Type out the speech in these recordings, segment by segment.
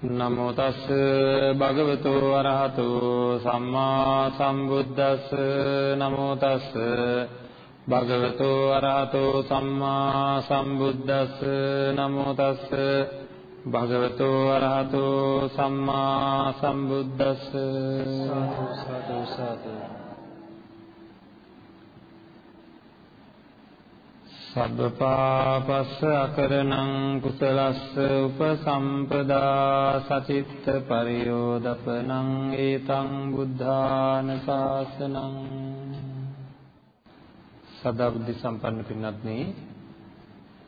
නමෝ තස් භගවතු අරහතෝ සම්මා සම්බුද්දස්ස. නමෝ තස් භගවතු අරහතෝ සම්මා සම්බුද්දස්ස. නමෝ තස් භගවතු අරහතෝ සම්මා සම්බුද්දස්ස. සාදු සාදු. සබ්බපාපස්ස අකරණං කුසලස්ස උපසම්පදා සචිත්ත පරියෝදපනං ඒතං බුද්ධාන ශාසනං සදා බුද්ධ සම්පන්න පින්වත්නි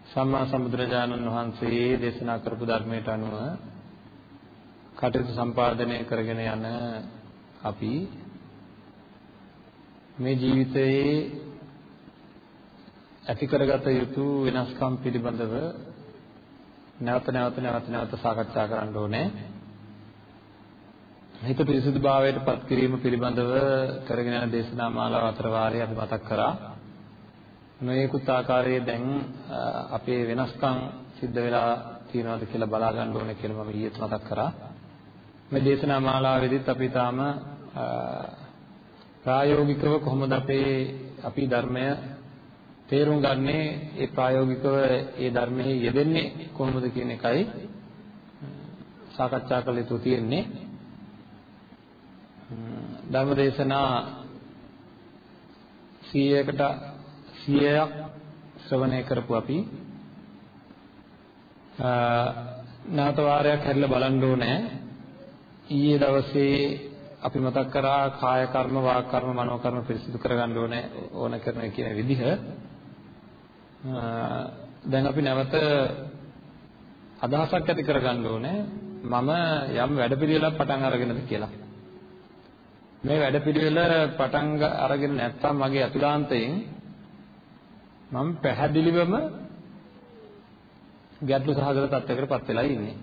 සම්මා සම්බුදුරජාණන් වහන්සේ දේශනා කරපු ධර්මයට අනුව කටයුතු සම්පාදනය කරගෙන යන අපි මේ ජීවිතයේ ඇති කරගත යුතු වෙනස්කම් පිළිබඳව නැවත නැවත නැවත නැවත සාකච්ඡා කරන්න ඕනේ. හිත පිරිසුදුභාවයට පත් කිරීම පිළිබඳව කරගෙන යන දේශනා මාලාව අතර වාරය අපි මතක් කරා. නොයෙකුත් ආකාරයේ දැන් අපේ වෙනස්කම් සිද්ධ වෙලා තියෙනවද කියලා බලා ගන්න ඕනේ කියලා මම ඊයේත් මතක් කරා. මේ දේශනා මාලාවේදීත් අපි තාම ප්‍රායෝගිකව කොහොමද අපේ අපි ධර්මය තේරුම් ගන්නේ ඒ ප්‍රායෝගිකව ඒ ධර්මයේ යෙදෙන්නේ කොහොමද කියන එකයි සාකච්ඡා කළ යුතු තියෙන්නේ. ධර්මදේශනා 100කට 100ක් ශ්‍රවණය කරපු අපි. නැවත වාරයක් හැරිලා බලන්න ඕනේ. ඊයේ දවසේ අපි මතක් කරා කාය කර්ම වාක් කර්ම මනෝ කර්ම පිරිසිදු කරගන්න ඕනේ ඕන කරන කියන විදිහ. දැන් අපි නැවත අදහසක් ඇති කරගන්න ඕනේ මම යම් වැඩපිළිවෙලක් පටන් අරගෙනද කියලා. මේ වැඩපිළිවෙල පටන් අරගෙන නැත්නම් මගේ අතුලාන්තයෙන් මම පැහැදිලිවම ගැටලු සහගත තත්යකටපත් වෙලා ඉන්නේ.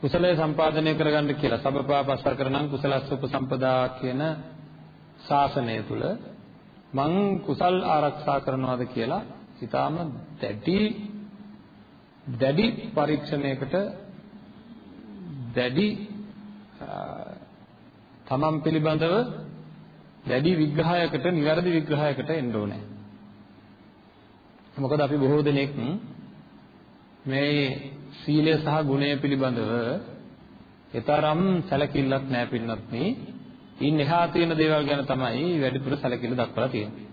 කුසලයේ සම්පාදනය කරගන්න කියලා සබපාපස්ස කරනම් කුසලස්ස උපසම්පදා කියන ශාසනය තුල මං කුසල් ආරක්ෂා කරනවාද කියලා ඊටාම දැඩි දැඩි පරීක්ෂණයකට දැඩි තමන් පිළිබඳව දැඩි විග්‍රහයකට නිවැරදි විග්‍රහයකට එන්න ඕනේ. මොකද අපි බොහෝ දෙනෙක් මේ සීලය සහ ගුණය පිළිබඳව ඊතරම් සැලකිල්ලක් නැහැ පින්නත් මේ ඉන් එහා තියෙන දේවල් ගැන තමයි වැඩිපුර සැලකිල්ල දක්වලා තියෙන්නේ.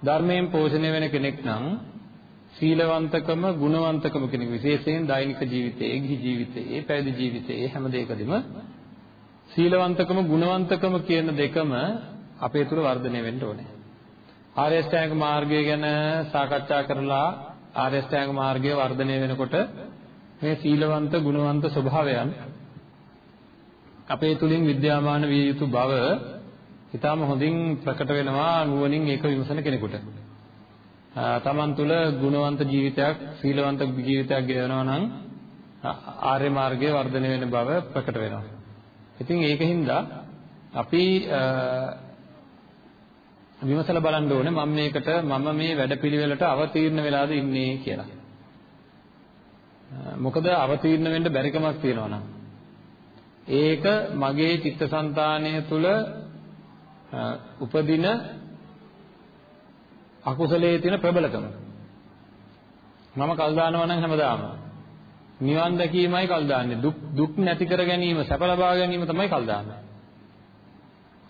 ධර්මයෙන් පෝෂණය වෙන කෙනෙක් නම් සීලවන්තකම ගුණවන්තකම කෙනෙක් විශේෂයෙන් දෛනික ජීවිතයේ ගිහි ජීවිතයේ පැවිදි ජීවිතයේ හැම දෙයකදීම සීලවන්තකම ගුණවන්තකම කියන දෙකම අපේ තුල වර්ධනය වෙන්න ඕනේ. ආර්ය අෂ්ටාංග මාර්ගය ගැන සාකච්ඡා කරලා ආර්ය අෂ්ටාංග මාර්ගය වර්ධනය වෙනකොට මේ සීලවන්ත ගුණවන්ත ස්වභාවයන් අපේ තුලින් විද්‍යාමාන විය යුතු බව ඊටාම හොඳින් ප්‍රකට වෙනවා නුවණින් ඒක විමසන කෙනෙකුට. තමන් තුළ ගුණවන්ත ජීවිතයක්, සීලවන්ත ජීවිතයක් ගෙවනවා නම් ආර්ය මාර්ගයේ වර්ධනය වෙන බව ප්‍රකට වෙනවා. ඉතින් ඒකින්ද අපි විමසලා බලන්න ඕනේ මම මේකට මම මේ වැඩපිළිවෙලට අවතීර්ණ වෙලාද ඉන්නේ කියලා. මොකද අවතීර්ණ වෙන්න බැරි කමක් තියෙනවා නම් ඒක මගේ චිත්තසංතානය තුළ උපදින අකුසලයේ තියෙන ප්‍රබලකම. මම කල් දානවා නම් හැමදාම. නිවන් දැකීමයි කල් දාන්නේ. දුක් දුක් නැති කර ගැනීම සැප ලබා ගැනීම තමයි කල් දාන්නේ.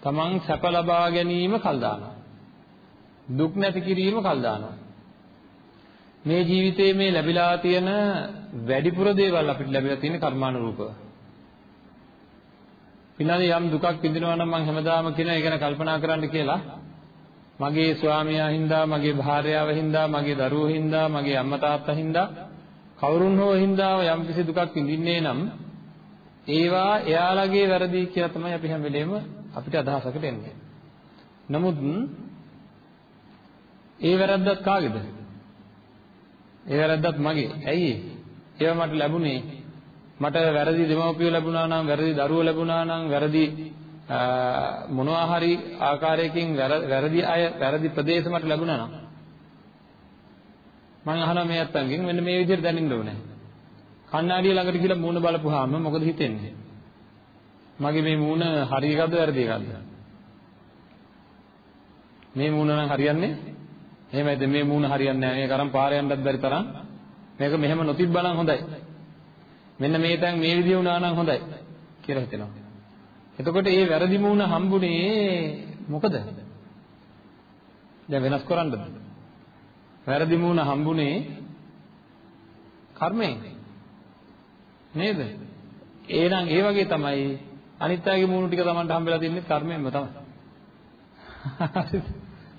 තමන් සැප ලබා ගැනීම කල් දානවා. දුක් නැති කිරීම කල් දානවා. මේ ජීවිතයේ මේ ලැබිලා තියෙන වැඩිපුර දේවල් අපිට ලැබිලා තියෙන කර්මානුරූපව පින්නදී යම් දුකක් විඳිනවා නම් මම හැමදාම කියන ඒ ගැන කල්පනා කරන්න කියලා මගේ ස්වාමියා හින්දා මගේ භාර්යාව හින්දා මගේ දරුවෝ හින්දා මගේ අම්මා තාත්තා හින්දා කවුරුන් හෝ හින්දාව යම්කිසි දුකක් විඳින්නේ නම් ඒවා එයාලගේ වැරදි කියලා තමයි අපි හැම වෙලේම අපිට අදහසකට එන්නේ. නමුත් ඒ වැරද්දත් කාගේද? ඒ වැරද්දත් මගේ. ඇයි ඒවා මට ලැබුණේ? මට වැරදි දෙමව්පියෝ ලැබුණා නම්, වැරදි දරුවෝ ලැබුණා නම්, වැරදි මොනවා හරි ආකාරයකින් වැරදි අය, වැරදි ප්‍රදේශ මට ලැබුණා නම් මම අහනවා මේ අත්තන්ගෙන් මෙන්න මේ විදිහට දැනෙන්න ඕනේ. කණ්ණාඩිය ළඟට ගිහලා මූණ බලපුවාම මොකද හිතෙන්නේ? මගේ මේ මූණ හරි එකක්ද වැරදි එකක්ද? මේ මූණ නම් හරියන්නේ එහෙමයිද මේ මූණ හරියන්නේ නැහැ මේක අරන් පාර යන්නත් බැරි තරම් මේක මෙහෙම නොතිබ්බනම් හොඳයි මෙන්න මේ තැන් මේ විදිය වුණා නම් හොඳයි කියලා හිතෙනවා. එතකොට මේ වැරදි මූණ හම්බුනේ මොකද? දැන් වෙනස් කරන්නද? වැරදි මූණ හම්බුනේ කර්මයෙන් නේද? එහෙනම් ඒ වගේ තමයි අනිත් අයගේ මූණ ටික Tamanට හම්බෙලා තින්නේ කර්මයෙන්ම තමයි.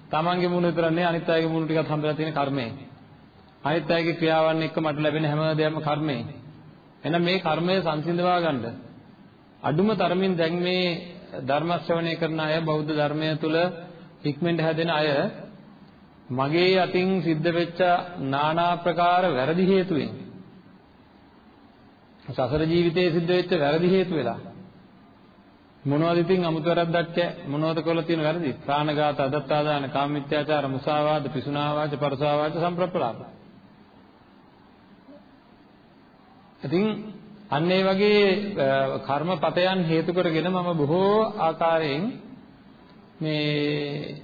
තමන්ගේ මුණ විතර නෙවෙයි අනිත් අයගේ මුණ ටිකත් හම්බෙලා තියෙන කර්මයෙන්. අනිත් අයගේ ක්‍රියාවන් එක්ක මට ලැබෙන හැම දෙයක්ම කර්මයෙන්. එහෙනම් මේ කර්මය සංසිඳවා ගන්න. අඩුම තරමින් දැන් මේ ධර්ම ශ්‍රවණය කරන අය බෞද්ධ ධර්මය තුල ඉක්මෙන්ට හැදෙන අය මගේ අතින් සිද්ධ වෙච්ච নানা ප්‍රකාර වැරදි හේතුවෙන් සසර ජීවිතයේ සිද්ධ වෙච්ච වැරදි හේතු වෙලා මොනවද ඉතින් අමුතු වැරද්දක් මොනවද කළා තියෙන වැරදි? ප්‍රාණඝාත අදත්තාදාන කාමමිත්‍යාචාර මුසාවාද පිසුනාවාච පරසාවාච සම්ප්‍රප්පලාප. ඉතින් අන්න ඒ වගේ කර්මපතයන් හේතු කරගෙන මම බොහෝ ආකාරයෙන් මේ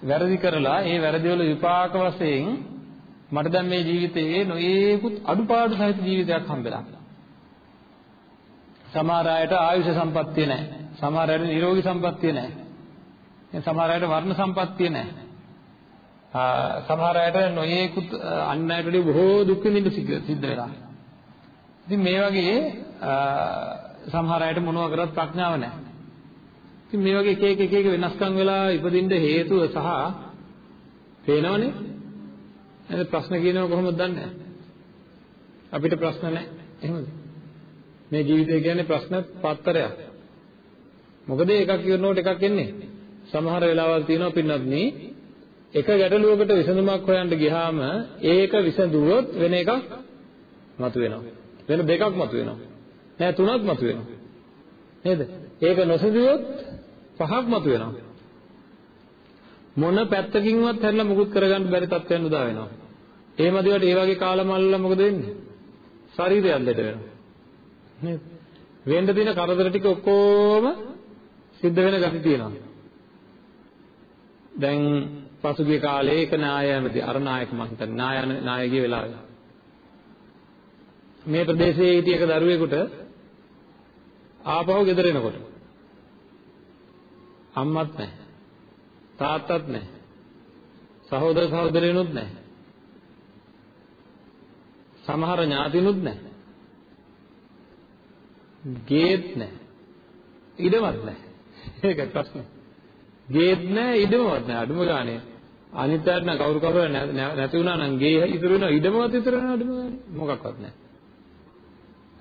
වැරදි කරලා ඒ වැරදි වල විපාක වශයෙන් මට දැන් මේ ජීවිතයේ නොයේකුත් අඩුපාඩු සහිත ජීවිතයක් හම්බෙලා. සමහර අයට ආයුෂ සම්පත්තිය නැහැ. සමහර අයට නිරෝගී සම්පත්තිය නැහැ. සමහර අයට වර්ණ සම්පත්තිය නැහැ. සමහර අයට නොයේකුත් අන් අයට වඩා බොහෝ දුක් විඳින්න සිද්ධ වෙලා. ඉතින් මේ වගේ සමහර අයට මොනවා කරත් ප්‍රඥාව නැහැ. ඉතින් මේ වගේ එක එක එක එක වෙනස්කම් වෙලා ඉපදින්න හේතුව සහ පේනවනේ. එහෙනම් ප්‍රශ්න කියනව කොහොමද දන්නේ? අපිට ප්‍රශ්න නැහැ. එහෙමද? මේ ජීවිතය කියන්නේ ප්‍රශ්න පත්තරයක්. මොකද එකක් ඉවරනකොට එකක් එන්නේ. සමහර වෙලාවල් තියෙනවා පින්නත් නේ එක ගැටලුවකට විසඳුමක් හොයන්න ගියාම ඒක විසඳුවොත් වෙන එකක් මතුවෙනවා. වෙන දෙකක් මතුවෙනවා. නෑ තුනක් මතුවෙනවා. නේද? ඒක නොසඳුවොත් පහක් මතුවෙනවා. මොන පැත්තකින්වත් හැරිලා මුකුත් කරගන්න බැරි තත්ත්වයන් උදා වෙනවා. එහෙම දිවට ඒ වගේ කාලමල්ල මොකද වෙන්නේ? ශරීරයක් දෙට වෙනවා. නේද? වෙන්න තියෙන කරදර ටික ඔක්කොම සිද්ධ වෙන ගති තියෙනවා. දැන් පසුගිය කාලේ එක නායකමති අර නායක මම හිතන්නේ නායන නායකගේ වෙලාවේ මේ ප්‍රදේශයේ හිටිය එක දරුවෙකුට ආපහු ගෙදර එනකොට අම්මත් නැහැ තාත්තත් නැහැ සහෝදර සහෝදරියනුත් නැහැ සමහර ඥාතිනුත් නැහැ ගේත් නැහැ. ඉඩමත් නැහැ. ඒකයි ප්‍රශ්නේ. ගේත් නැහැ ඉඩමවත් නැහැ අඩුම ගානේ. අනිත් පැත්ත නම් කවුරු කවුරු නැති වුණා නම් ගේ ඉතුරු වෙනවා ඉඩමවත් ඉතුරු වෙනවා අඩුම ගානේ. මොකක්වත් නැහැ.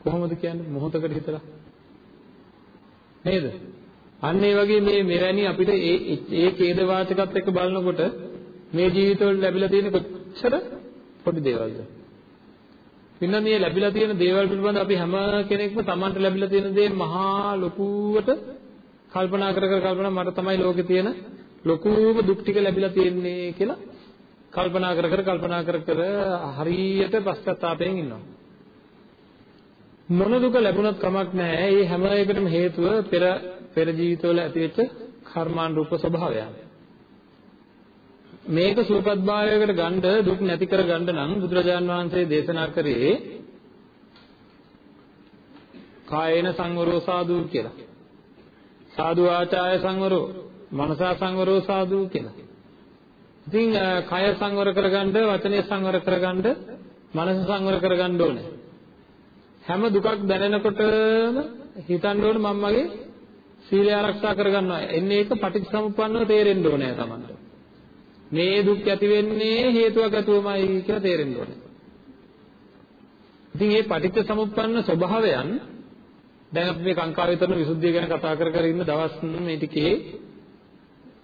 කොහොමද කියන්නේ මොහොතකට හිතලා? නේද? අන්න ඒ වගේ මේ මෙවැනි අපිට ඒ ඒ ඛේද වාචකත් එක්ක බලනකොට මේ ජීවිතවල ලැබිලා තියෙන කොච්චර පොඩි දේවල්ද? පින්න මේ ලැබිලා තියෙන දේවල් පිළිබඳ අපි හැම කෙනෙක්ම Tamanට ලැබිලා තියෙන දේ මහා ලොකුවට කල්පනා කර කර කල්පනා මට තමයි ලෝකේ තියෙන ලොකුම දුක් ටික ලැබිලා තියෙන්නේ කියලා කල්පනා කර කර කල්පනා කර කර හරියට පශ්චාත්තාපයෙන් ඉන්නවා. මොන දුක ලැබුණත් කමක් නැහැ. ඒ හැම එකටම හේතුව පෙර පෙර ජීවිතවල ඇතිවෙච්ච කර්මානුරූප ස්වභාවයන්. මේක සූපත්භාවයකට ගන්න දුක් නැති කර ගන්න නම් බුදුරජාන් වහන්සේ දේශනා කරේ කායේන සංවරෝ සාදු කියලා. සාදු ආචාය සංවරෝ, මනසා සංවරෝ සාදු කියලා. ඉතින් කය සංවර කරගන්න, වචනේ සංවර කරගන්න, මනස සංවර කරගන්න ඕනේ. හැම දුකක් දැනෙනකොටම හිතන්න ඕනේ මම මගේ සීලය ආරක්ෂා කරගන්නවා. එන්නේ ඒක පටිච්චසමුප්පන්නව තේරෙන්න ඕනේ තමන්ට. මේ දුක් ඇති වෙන්නේ හේතුවක් ඇතුවමයි කියලා තේරෙන්න ඕනේ. ඉතින් මේ පටිච්ච සමුප්පන්න ස්වභාවයන් දැන් අපි මේ කාංකා විතරන විසුද්ධිය ගැන කතා කර කර ඉන්න දවස් මේ ටිකේ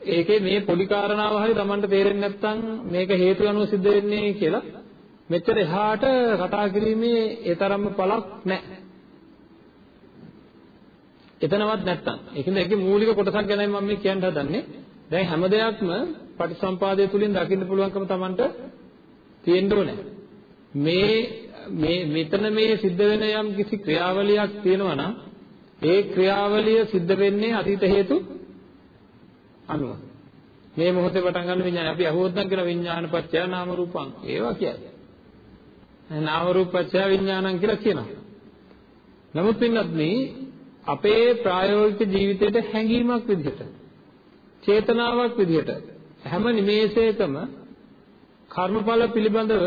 ඒකේ මේ පොඩි කාරණාව හරි Tamanට තේරෙන්නේ නැත්නම් මේක හේතු අනුව සිද්ධ වෙන්නේ කියලා මෙච්චර එහාට කතා කිරීමේ ඒ තරම්ම පළක් නැහැ. එතනවත් නැත්තම්. ඒකෙන්ද ඒකේ මූලික කොටසක් ගැනයි මම මේ කියන්න හදන්නේ. දැන් හැම දෙයක්ම පටිසම්පාදය තුලින් දකින්න පුළුවන්කම Tamanට තියෙන්න ඕනේ. මේ මේ මෙතන මේ සිද්ධ වෙන යම් කිසි ක්‍රියාවලියක් තියෙනවා නම් ඒ ක්‍රියාවලිය සිද්ධ වෙන්නේ අතීත හේතු අනුව. මේ මොහොතේ පටන් ගන්න විඥානය අපි අහුවොත් නම් කියන විඥාන පත්‍ය නාම රූපං ඒවා කියයි. නාම රූප පත්‍ය විඥානං කියලා කියනවා. නමුත් පින්නත් මේ අපේ ප්‍රායෝගික ජීවිතයට හැඟීමක් විදිහට චේතනාවක් විදිහට හැම නිමේෂයකම කර්මඵල පිළිබඳව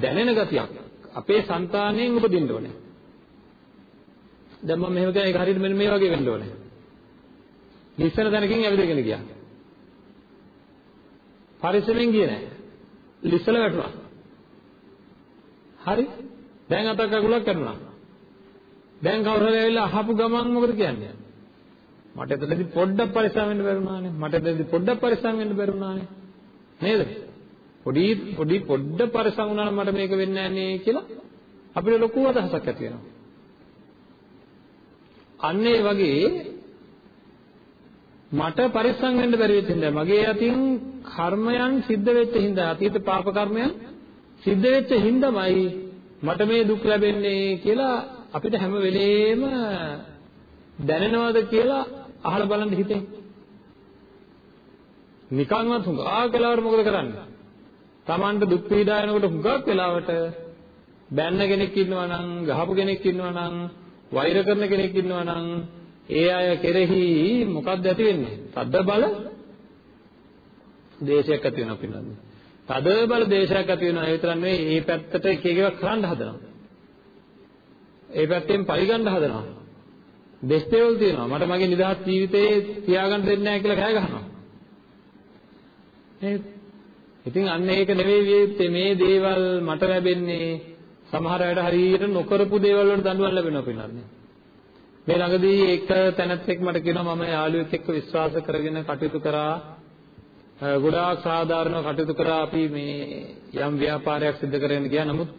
දැනෙන ගතියක් අපේ సంతාණයෙන් උපදින්න ඕනේ. දැන් මම මෙහෙම කියන එක හරියට මෙන්න මේ වගේ වෙන්න ඕනේ. නිස්සන දැනකින් ඇවිදගෙන ගියා. පරිස්සමෙන් ගියේ නැහැ. ලිස්සල වැටුණා. හරි? දැන් අතක් අකුලක් කරනවා. දැන් කවුරු හරි ඇවිල්ලා අහපු ගමන් මොකද කියන්නේ? මට එතනදී පොඩ්ඩක් පරිස්සම් වෙන්න බැරුණානේ. මට එතනදී පොඩ්ඩක් පරිස්සම් වෙන්න බැරුණානේ. නේද? පොඩි පොඩි පොඩ්ඩ පරිස්සම් වුණා නම් මට මේක වෙන්නේ නැහැ නේ කියලා අපිට ලොකු අදහසක් ඇති වෙනවා. අන්න ඒ වගේ මට පරිස්සම් වෙන්න බැරි වෙච්ච හින්දා මගේ අතින් කර්මයන් සිද්ධ වෙච්ච හින්දා අතීත පාප කර්මයන් සිද්ධ වෙච්ච හින්දාමයි මට මේ දුක් ලැබෙන්නේ කියලා අපිට හැම වෙලේම දැනෙනවද කියලා අහලා බලන්න හිතේ. නිකන්වත් හුඟා කලාවට මොකද කරන්නේ? Tamanට දුක් පීඩා එනකොට හුඟක් වෙලාවට බැන්න කෙනෙක් ඉන්නවා නම්, ගහපු කෙනෙක් ඉන්නවා නම්, වෛර කරන කෙනෙක් ඉන්නවා නම්, ඒ අය කෙරෙහි මොකක්ද ඇති වෙන්නේ? තද්ද බල දේශයක් ඇති වෙනවා පිළිබඳව. තද බල දේශයක් ඇති වෙනවා. ඒ විතරක් නෙවෙයි මේ පැත්තට එක එකව කරන්න හදනවා. ඒ පැත්තෙන් පරිගන්න හදනවා. දෙස්තේවල් තියෙනවා. මට මගේ නිදහස් ජීවිතේ තියාගන්න දෙන්නේ නැහැ කියලා කෑ ගහනවා. නේද? ඉතින් අන්න ඒක නෙවෙයි වියුත්තේ මේ දේවල් මට ලැබෙන්නේ සමහර අයට හරියට නොකරපු දේවල් වලට දඬුවම් ලැබෙනවා පින්නන්නේ. මේ ළඟදී එක තැනැත්තෙක් මට කියනවා මම යාළුවෙක් එක්ක විශ්වාස කරගෙන කටයුතු කරා ගොඩාක් සාධාරණව කටයුතු කරා අපි මේ යම් ව්‍යාපාරයක් සිදු කරගෙන ගියා නමුත්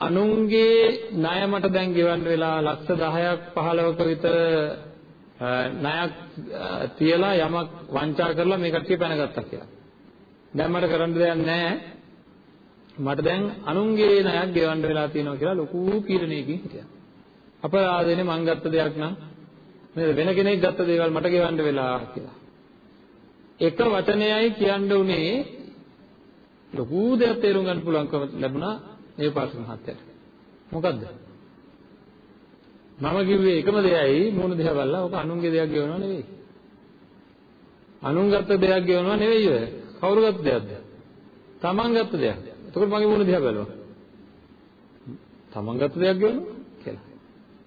අනුන්ගේ ණය මට දැන් ගෙවන්න වෙලා ලක්ෂ 10ක් 15ක විතර ණයක් තියලා යමක් වංචා කරලා මේ කට්ටිය පැනගත්තා කියලා. දැන් මට කරන්න දෙයක් නැහැ. මට දැන් අනුන්ගේ ණයක් ගෙවන්න වෙලා තියෙනවා කියලා ලොකු පීඩනයකින් හිටියා. අපරාධනේ මං ගත්ත දෙයක් නම් නේද වෙන කෙනෙක් ගත්ත දේවල් මට ගෙවන්න වෙලා කියලා. එක වචනයයි කියන්න උනේ ලොකු දෙයක් තේරුම් ගන්න පුළුවන්කම ලැබුණා මේ පාසක මහත්තයාට. මොකද්ද? මම කිව්වේ එකම දෙයයි මොන දෙයක් බලලා ඔක අනුන්ගේ දෙයක් ගෙවනව නෙවෙයි. අනුන් ගත්ත දෙයක් ගෙවනව නෙවෙයි ඔය. කවුරු ගත්ත දෙයක්ද? තමන් ගත්ත දෙයක්. එතකොට මගේ මොන දෙයක් බලනවා? තමන් ගත්ත දෙයක් ගෙවනවා කියලා.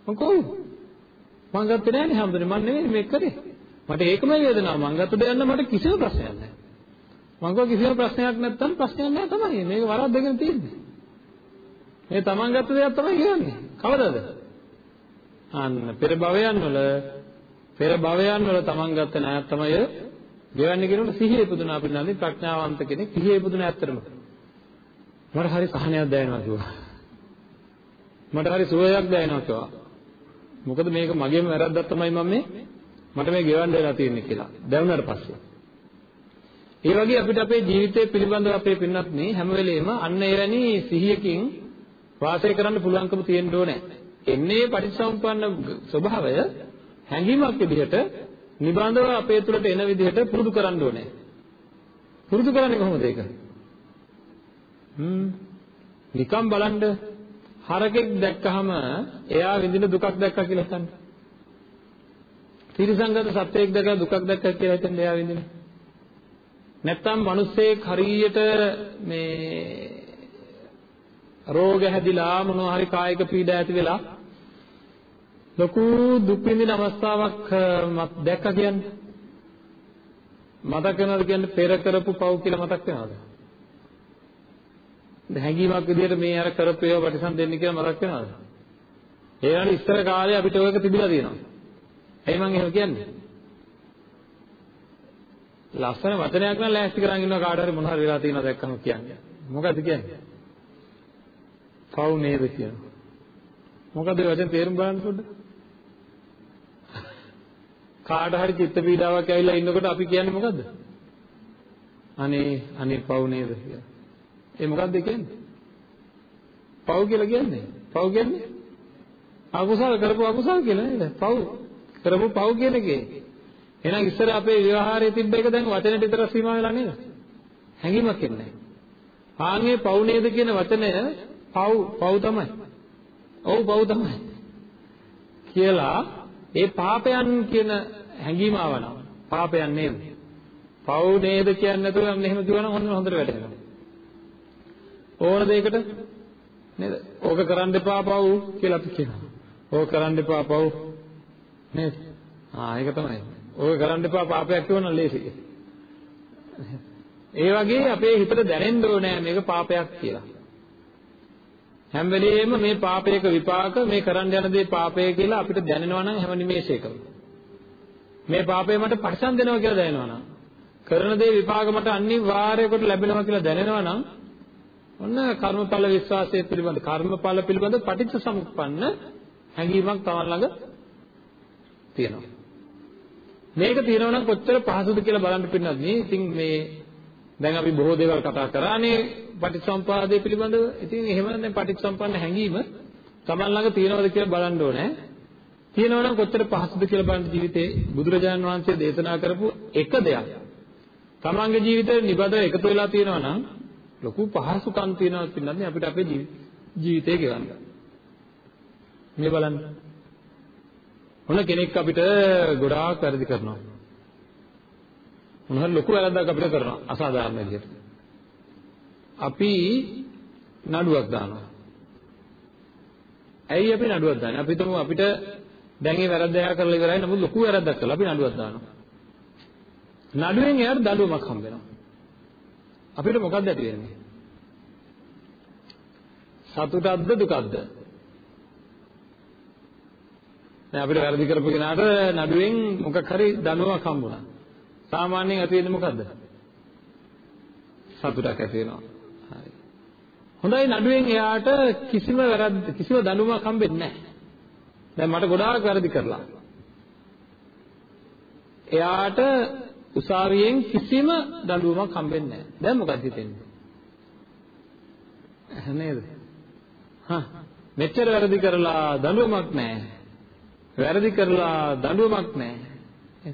මම කොහොමද? මං ගත්තේ නෑනේ හැමදේම මම නෙවෙයි මේක කරේ. මට ඒකම වේදනාව මං ගත්ත දෙයක් නම් මට කිසිම ප්‍රශ්නයක් නෑ. මං කිව්වා කිසිම ප්‍රශ්නයක් නැත්තම් ප්‍රශ්නයක් නෑ තමයි. මේක වරද්දගෙන තියෙන්නේ. මේ තමන් ගත්ත දෙයක් තමයි කියන්නේ. කවදද? අන්න පෙර භවයන් වල පෙර භවයන් වල තමන් ගත්ත ණයක් තමයි ගෙවන්නේ කියනකොට සිහිය ඉපදුනා අපිට නම් ප්‍රඥාවන්ත කෙනෙක් සිහිය ඉපදුන ඇත්තටම. මට හරි සහනයක් දැනෙනවා කිව්වා. මට හරි සුවයක් දැනෙනවා කිව්වා. මොකද මේක මගේම වැරද්දක් තමයි මම මේ මට මේ ගෙවන්න වෙලා තියෙන්නේ කියලා. දැනුණාට පස්සේ. ඒ වගේ අපිට අපේ ජීවිතය පිළිබඳව අපේ පින්නත් මේ හැම වෙලෙම අන්න එවැනි සිහියකින් වාසය කරන්න පුළුවන්කම තියෙන්න ඕනේ. එන්නේ පටිච්චසමුප්පන්න ස්වභාවය හැඟීමක් විදිහට නිබඳව අපේ තුළට එන විදිහට පුරුදු කරන්න ඕනේ. පුරුදු කරන්නේ කොහොමද ඒක? හ්ම් නිකම් බලන්න හරකෙක් දැක්කහම එයා විඳින දුකක් දැක්කා කියලා හිතන්න. තිරිසංගත සත්වයෙක් දැකලා දුකක් දැක්කා කියලා හිතන්න එයා විඳින. නැත්තම් මිනිස්සෙක් හරියට මේ රෝග හැදිලා මොනවා හරි කායික පීඩා ඇති වෙලා ලොකු දුක් විඳින අවස්ථාවක් දැක්කා කියන්නේ මතක වෙනවද කියන්නේ පෙර කරපු පව් කියලා මතක් වෙනවද හැඟීමක් විදිහට මේ අර කරපු ඒවා ප්‍රතිසම් දෙන්න කියලා මතක් වෙනවද? ඒ වගේ ඉස්සර කාලේ අපිට ඔයක තිබිලා තියෙනවා. එයි මම එහෙම කියන්නේ. ලස්සන වචනයක් නම් ලෑස්ති කරන් ඉන්නවා කාට හරි මොන හරි වෙලා තියෙනවා දැක්කම කියන්නේ. මොකද්ද කියන්නේ? පව් නේද කියනවා. මොකද ඒ වචන තේරුම් බලන්න පොඩ්ඩක්. කාට හරි චිත්ත පීඩාවක් ඇවිල්ලා ඉන්නකොට අපි කියන්නේ මොකද්ද? අනේ අනේ පව් නේද කියලා. ඒ මොකද්ද කියන්නේ? පව් කියලා කියන්නේ. පව් කියන්නේ අකුසල කරපු අකුසල කියලා නේද? පව් කරපු පව් කියන එකේ. එහෙනම් ඉස්සර අපේ ව්‍යවහාරයේ තිබ්බ එක දැන් වචනෙට විතර සීමා වෙලා නේද? හැඟීමක් එන්නේ නැහැ. ආන්ගේ පව් නේද කියන වචනය පව් පව් තමයි. ඔව් පව් තමයි. කියලා ඒ පාපයන් කියන හැඟීම ආවනම් පාපයන් නේද? පව් නේද කියන්නේ නැතුව නම් එහෙම කිව්වනම් ඔන්න හොඳට වැටහෙනවා. ඕන දෙයකට නේද? ඕක කරන්න එපා පව් කියලා අපි කියනවා. ඕක කරන්න එපා පව් නේද? ආ ඒක තමයි. ඕක කරන්න එපා පාපයක් කියවනම් ලේසි. ඒ වගේ අපේ හිතට දැනෙන්න ඕනේ මේක පාපයක් කියලා. හැම වෙලෙම මේ පාපයක විපාක මේ කරන්න යන දේ පාපය කියලා අපිට දැනෙනවා නම් හැම නිමේෂයකම. මේ පාපය මට පරිසම් දෙනවා කියලා දැනෙනවා නම් කරන දේ විපාක මට අනිවාර්යයෙන්ම ලැබෙනවා කියලා දැනෙනවා නම් ඔන්න කර්මඵල විශ්වාසය පිළිබඳ කර්මඵල පිළිබඳ පටිච්ච සමුප්පන්න හැඟීමක් තමන් ළඟ තියෙනවා. මේක තියෙනවා නම් කොච්චර පහසුද කියලා බලන්න පින්නත් නේ. ඉතින් මේ දැන් අපි බොහෝ දේවල් කතා කරානේ පටිච්චසම්පාදයේ පිළිබඳව. ඉතින් එහෙම නම් පටිච්චසම්පන්න හැඟීම තමන් ළඟ තියෙනවද කියලා බලන්න ඕනේ. තියෙනවා නම් කොච්චර පහසුද කියලා බලන්න ජීවිතේ බුදුරජාණන් වහන්සේ දේශනා කරපු එක දෙයක්. තමන්ගේ ජීවිතේ නිබඳව එකතු වෙලා තියෙනවා නම් ලොකු පහසුකම් තියෙනවා පින්නත් අපිට අපේ ජීවිතේ ගෙවන්න. මේ බලන්න. මොන කෙනෙක් අපිට ගොඩාක් වැරදි කරනවා. මොන හරි ලොකු වැරද්දක් අපිට කරනවා අසාධාරණ විදිහට. අපි නඩුවක් දානවා. ඇයි අපි නඩුවක් දාන්නේ? අපි හිතමු අපිට දැන් මේ වැරද්ද එයා කරලා ඉවරයි. නමුත් ලොකු වැරද්දක් කළා. අපි නඩුවක් දානවා. නඩුවෙන් එයාට දඬුවමක් හම්බ වෙනවා. අපිට මොකක්ද ඇති වෙන්නේ? සතුටක්ද දුකක්ද? දැන් අපිට වැරදි කරපු කෙනාට නඩුවෙන් මොකක් හරි දඬුවමක් හම්බුණා. සාමාන්‍යයෙන් ඇති වෙන්නේ මොකද්ද? සතුටක් ඇති වෙනවා. හරි. හොඳයි නඩුවෙන් එයාට කිසිම වැරද්ද කිසිම දඬුවමක් හම්බෙන්නේ නැහැ. දැන් මට ගොඩාක් වැරදි කරලා. එයාට උසාවියෙන් කිසිම දඬුවමක් හම්බෙන්නේ නැහැ. දැන් මොකද හිතෙන්නේ? නේද? හා මෙච්චර වැරදි කරලා දඬුවමක් නැහැ. වැරදි කරලා දඬුවමක් නැහැ.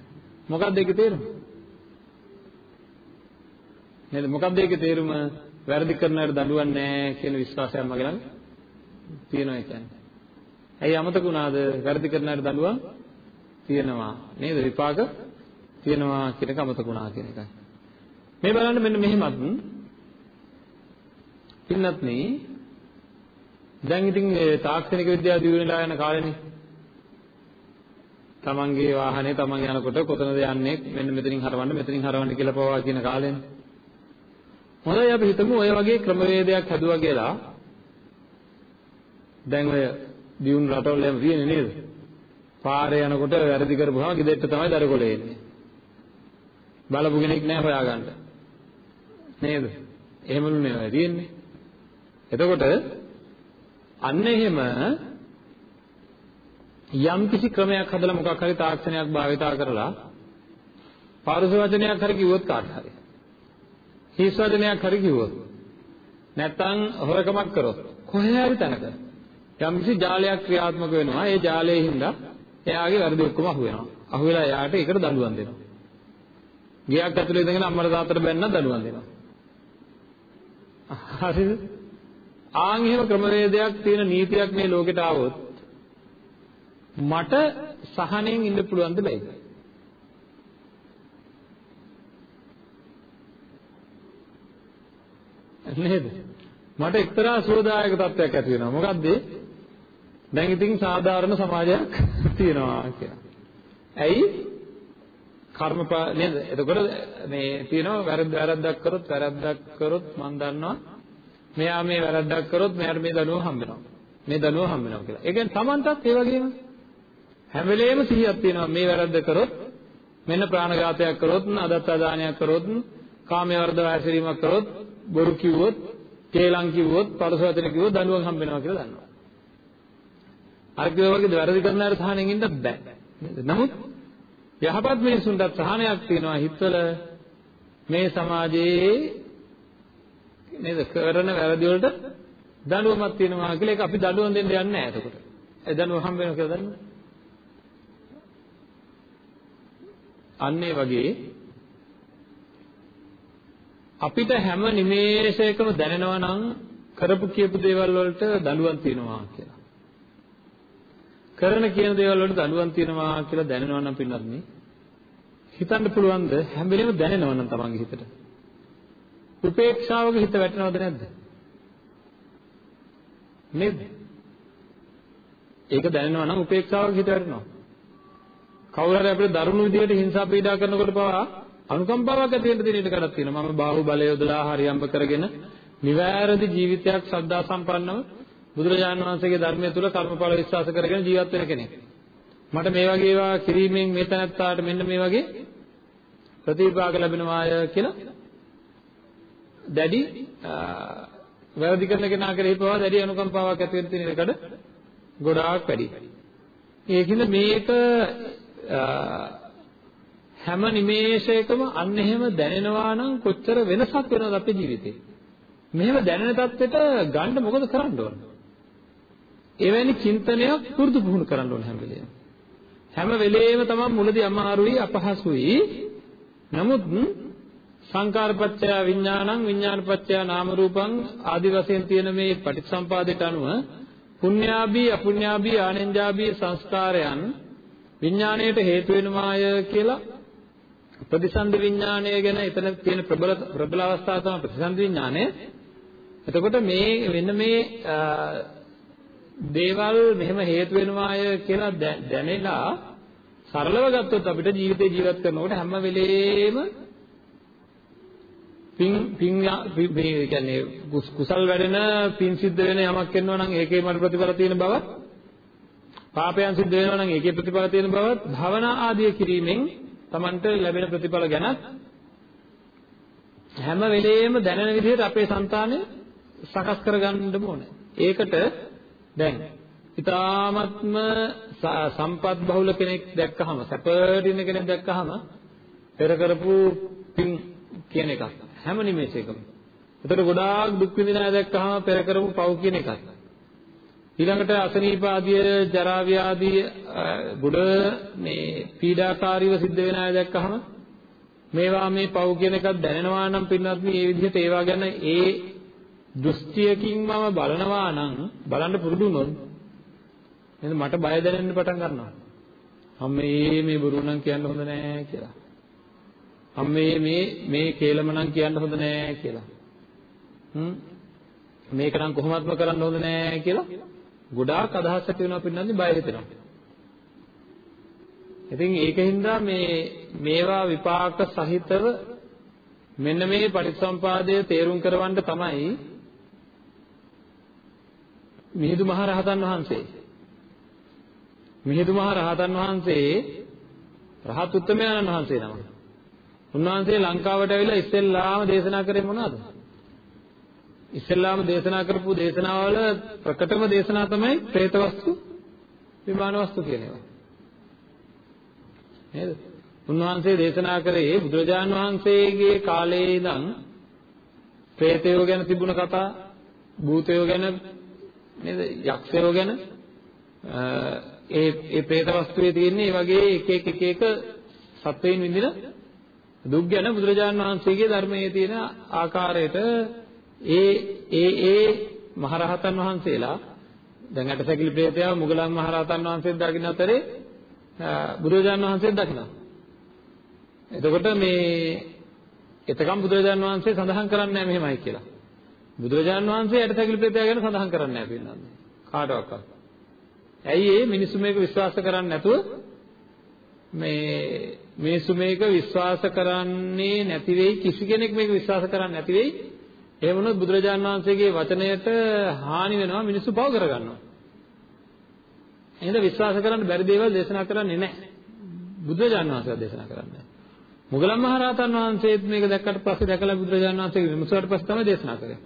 මොකක්ද ඒකේ තේරුම? නේද? මොකක්ද ඒකේ තේරුම? වැරදි කරන අයට දඬුවම් නැහැ කියන විශ්වාසයක් මගේ ළඟ තියෙනවා කියන්නේ. ඇයි අමතක වුණාද? වැරදි කරන අයට දඬුවම් තියෙනවා. නේද? විපාක තියෙනවා කියන එක අමතක වුණා කියන එකයි. මේ බලන්න මෙන්න මෙහෙමත් පින්නත් නේ දැන් ඉතින් තාක්ෂණික විද්‍යාව දියුණු වෙලා යන කාලෙනේ තමන්ගේ වාහනේ තමන් යනකොට කොතනද යන්නේ මෙන්න මෙතනින් හරවන්න මෙතනින් හරවන්න කියලා පවා කියන කාලෙනේ. හොඳයි අපි හිතමු ඔය වගේ ක්‍රමවේදයක් හැදුවා කියලා. දැන් ඔය දියුණු රටවල එහෙම තියෙන්නේ නේද? පාරේ යනකොට වැරදි කරපුවාම ගෙදෙට්ට තමයි දරකොලේ එන්නේ. බලපු කෙනෙක් නැහැ හොයාගන්න. නේද? එහෙමලු නේ තියෙන්නේ. එතකොට අන්න එහෙම යම් කිසි ක්‍රමයක් හදලා මොකක් හරි තාක්ෂණයක් භාවිතා කරලා පාරස වචනයක් හරි කිව්වොත් කාට හරි හිස් වචනයක් හරි කිව්වොත් නැත්තම් හොරකමක් කරොත් කොහේ හරි තැනක යම් කිසි ජාලයක් ක්‍රියාත්මක වෙනවා ඒ ජාලයේ හින්දා එයාගේ වැරදි ඔක්කොම අහු වෙනවා අහු වෙලා එයාට ඒකට දඬුවම් දෙනවා ගියක් ඇතුලේ ඉඳගෙන අම්මලා තාත්තට බැන්න දඬුවම් දෙනවා හරිද ආන් එහෙම ක්‍රමවේදයක් තියෙන නීතියක් මේ ලෝකෙට ආවොත් මට සහනෙන් ඉන්න පුළුවන්ද බැයිද? නේද? මට එක්තරා සෝදායක තත්ත්වයක් ඇති වෙනවා. මොකද්ද? දැන් ඉතින් සාධාරණ සමාජයක් තියෙනවා කියලා. ඇයි? කර්ම නේද? එතකොට මේ තියෙනවා වැරද්ද වැරද්දක් කරොත් වැරද්දක් කරොත් මම දන්නවා මෙයා මේ වැරද්දක් කරොත් මෙයාට මේ දනුව හම්බ වෙනවා. මේ දනුව හම්බ වෙනවා කියලා. ඒ කියන්නේ Tamanටත් ඒ වගේම හැම වෙලේම සිහියක් තියෙනවා මේ වැරද්ද කරොත් මෙන්න ප්‍රාණඝාතයක් කරොත් අදත්තාදානයක් කරොත් කාමයේ වර්ධව හැසිරීමක් කරොත් බොරු කිව්වොත් කේලම් කිව්වොත් පරස වචන කිව්වොත් දඬුවම් හම්බ වෙනවා කියලා දන්නවා. අර කිව්වා වගේ වැරදි කරන අය සහනෙන් ඉන්න බෑ. නමුත් යහපත් මිනිසුන්ට සහනයක් තියෙනවා හිතවල මේ සමාජයේ නේද කරන වැරදි වලට දඬුවමක් තියෙනවා කියලා ඒක අපි දඬුවම් දෙන්න යන්නේ නැහැ එතකොට. ඒ දඬුවම් හම්බ වෙනවා කියලා දන්නවද? අන්න ඒ වගේ අපිට හැම නිමේෂයකම දැනෙනවා නම් කරපු කියපු දේවල් වලට දඬුවම් තියෙනවා කියලා. කරන කියන දේවල් වලට දඬුවම් තියෙනවා කියලා දැනෙනවා නම් පින්නත් නේ හිතන්න පුළුවන්ද? හැම වෙලෙම දැනෙනවා නම් තමන්ගේ හිතට. උපේක්ෂාවක හිත වැටෙනවද නැද්ද? නේද ඒක දැනෙනවා නම් උපේක්ෂාවක හිත වැටෙනවා. කවුරු හරි අපිට දරුණු විදිහට හිංසා පීඩා කරනකොට පවා අනුකම්පාවක් ඇති වෙන්න දෙන ඉඩකඩක් තියෙනවා. මම බාහුව බලය යොදලා හරියම්බ කරගෙන නිවැරදි ජීවිතයක් ශ්‍රද්ධා සම්පන්නව බුදුරජාණන් වහන්සේගේ ධර්මය තුල කර්මඵල විශ්වාස කරගෙන ජීවත් වෙන කෙනෙක් මට මේ වගේ ඒවා කිරීමෙන් මේ තැනත්තාට මෙන්න මේ වගේ ප්‍රතිපාක ලැබෙනවාය කියලා දැඩි වැරදි කරන කෙනා කෙරෙහි පවා දැඩි අනුකම්පාවක් ඇති වෙන තියෙන එකට ගොඩාක් වැඩි. ඒකින්ද මේක හැම නිමේෂයකම අන්න එහෙම දැනෙනවා නම් කොච්චර වෙනසක් වෙනවද අපේ ජීවිතේ. මෙහෙම දැනෙන තත්ත්වෙට ගන්න මොකද කරන්න ඕන? එවැනි චින්තනයක් පුරුදු පුහුණු කරන්න ඕන හැම වෙලේම. හැම වෙලේම තමයි මුලදී අමාරුයි අපහසුයි. නමුත් සංකාරපච්චය විඥානං විඥානපච්චය නාම රූපං ආදි වශයෙන් තියෙන මේ පටිච්චසම්පාදයට අනුව පුඤ්ඤාභී අපුඤ්ඤාභී ආනෙන්ජාභී සංස්කාරයන් විඥාණයට හේතු වෙනවාය කියලා ප්‍රතිසන්දි විඥාණය ගැන එතන තියෙන ප්‍රබල ප්‍රබල අවස්ථාව තමයි ප්‍රතිසන්දි විඥාණය. එතකොට මේ වෙන මේ දේවල් මෙහෙම හේතු වෙනවාය කියලා දැනෙලා සරලව ගත්තොත් අපිට ජීවිතේ ජීවත් කරනකොට හැම වෙලේම පින් පින් මේ කියන්නේ කුසල් වැඩෙන පින් සිද්ධ වෙන යමක් කරනවා නම් ඒකේ මට ප්‍රතිඵල තියෙන බව පාපයන් සිද්ධ වෙනවා නම් ඒකේ ප්‍රතිඵල තියෙන බවත් භවනා ආදිය කිරීමෙන් Tamanට ලැබෙන ප්‍රතිඵල ගැන හැම වෙලේම දැනෙන විදිහට අපේ సంతානය සකස් කරගන්න ඕනේ. ඒකට දැන් ඊ타ත්ම සම්පත් බහුල කෙනෙක් දැක්කහම සැපට ඉන්න කෙනෙක් දැක්කහම පෙර කරපු පින් කියන එකක් හැම නිමේෂයකම. එතකොට ගොඩාක් දුක් විඳින අය දැක්කහම පෙර කරපු පව් කියන එකක්. ඊළඟට අසනීප ආදී ජරා ව්‍යාධි ගොඩ මේ පීඩාකාරීව සිද්ධ වෙන අය දැක්කහම මේවා මේ පව් කියන එකක් දැනෙනවා නම් පින්වත් මේ විදිහට ඒවා ගැන ඒ දෘෂ්ටියකින් මම බලනවා නම් බලන්න පුරුදු වුණොත් එහෙනම් මට බය දැනෙන්න පටන් ගන්නවා. අම්මේ මේ බොරු නම් කියන්න හොඳ නෑ කියලා. අම්මේ මේ මේ කේලම නම් කියන්න හොඳ නෑ කියලා. හ්ම් මේක නම් කොහොමත්ම කරන්න හොඳ නෑ කියලා ගොඩාක් අදහස් ඇති වෙනවා පින්නන්නේ බය හිතෙනවා. ඉතින් ඒකින්ද මේ මේවා විපාක සහිතව මෙන්න මේ පටිච්චසම්පාදය තේරුම් කරවන්න තමයි මිහිඳු මහ රහතන් වහන්සේ මිහිඳු මහ රහතන් වහන්සේ රහත් උත්තමයන් වහන්සේ නම. උන්වහන්සේ ලංකාවට ඇවිල්ලා ඉස්සෙල්ලාම දේශනා කරේ මොනවද? ඉස්සෙල්ලාම දේශනා කරපු දේශනාවල ප්‍රකටම දේශනා තමයි പ്രേත වස්තු විමාන වස්තු කියන ඒවා. නේද? උන්වහන්සේ දේශනා කරේ බුදුරජාන් වහන්සේගේ කාලේ ඉඳන් പ്രേතයෝ ගැන තිබුණ කතා, භූතයෝ ගැන නේද? යක්ෂයෝ ගැන ඒ ඒ പ്രേත වස්තුවේ තියෙන මේ වගේ එක එක එක එක සත්වයින් විඳින දුක් ගැන බුදුරජාන් වහන්සේගේ ධර්මයේ තියෙන ආකාරයට ඒ ඒ ඒ මහරහතන් වහන්සේලා දැන් අටසැකිලි ප්‍රේතයා මුගලන් මහරහතන් වහන්සේත් දකින්න අතරේ බුදුරජාන් වහන්සේත් දකිනවා. එතකොට මේ එතකම් බුදුරජාන් වහන්සේ සඳහන් කරන්නේ නැහැ මෙහෙමයි කියලා. බුදුරජාන් වහන්සේ අටසැකිලි ප්‍රේතයා ගැන සඳහන් කරන්නේ නැහැ පින්නන්නේ. කාටවත්. ඇයි ඒ මිනිස්සු මේක විශ්වාස කරන්නේ නැතුව මේ මිනිස්සු මේක විශ්වාස කරන්නේ නැති වෙයි කිසි කෙනෙක් මේක විශ්වාස කරන්නේ නැති වෙයි එහෙම වුණොත් බුදුරජාණන් වහන්සේගේ වචනයට හානි වෙනවා මිනිස්සු පව කරගන්නවා. එහෙනම් විශ්වාස කරන්න බැරි දේවල් දේශනා කරන්නේ නැහැ. බුදුරජාණන් වහන්සේ දේශනා කරන්නේ. මුගලන් මහරහතන් වහන්සේත් මේක දැක්කට පස්සේ දැකලා බුදුරජාණන් වහන්සේ විමසුවට පස්සේ තමයි දේශනා කරේ.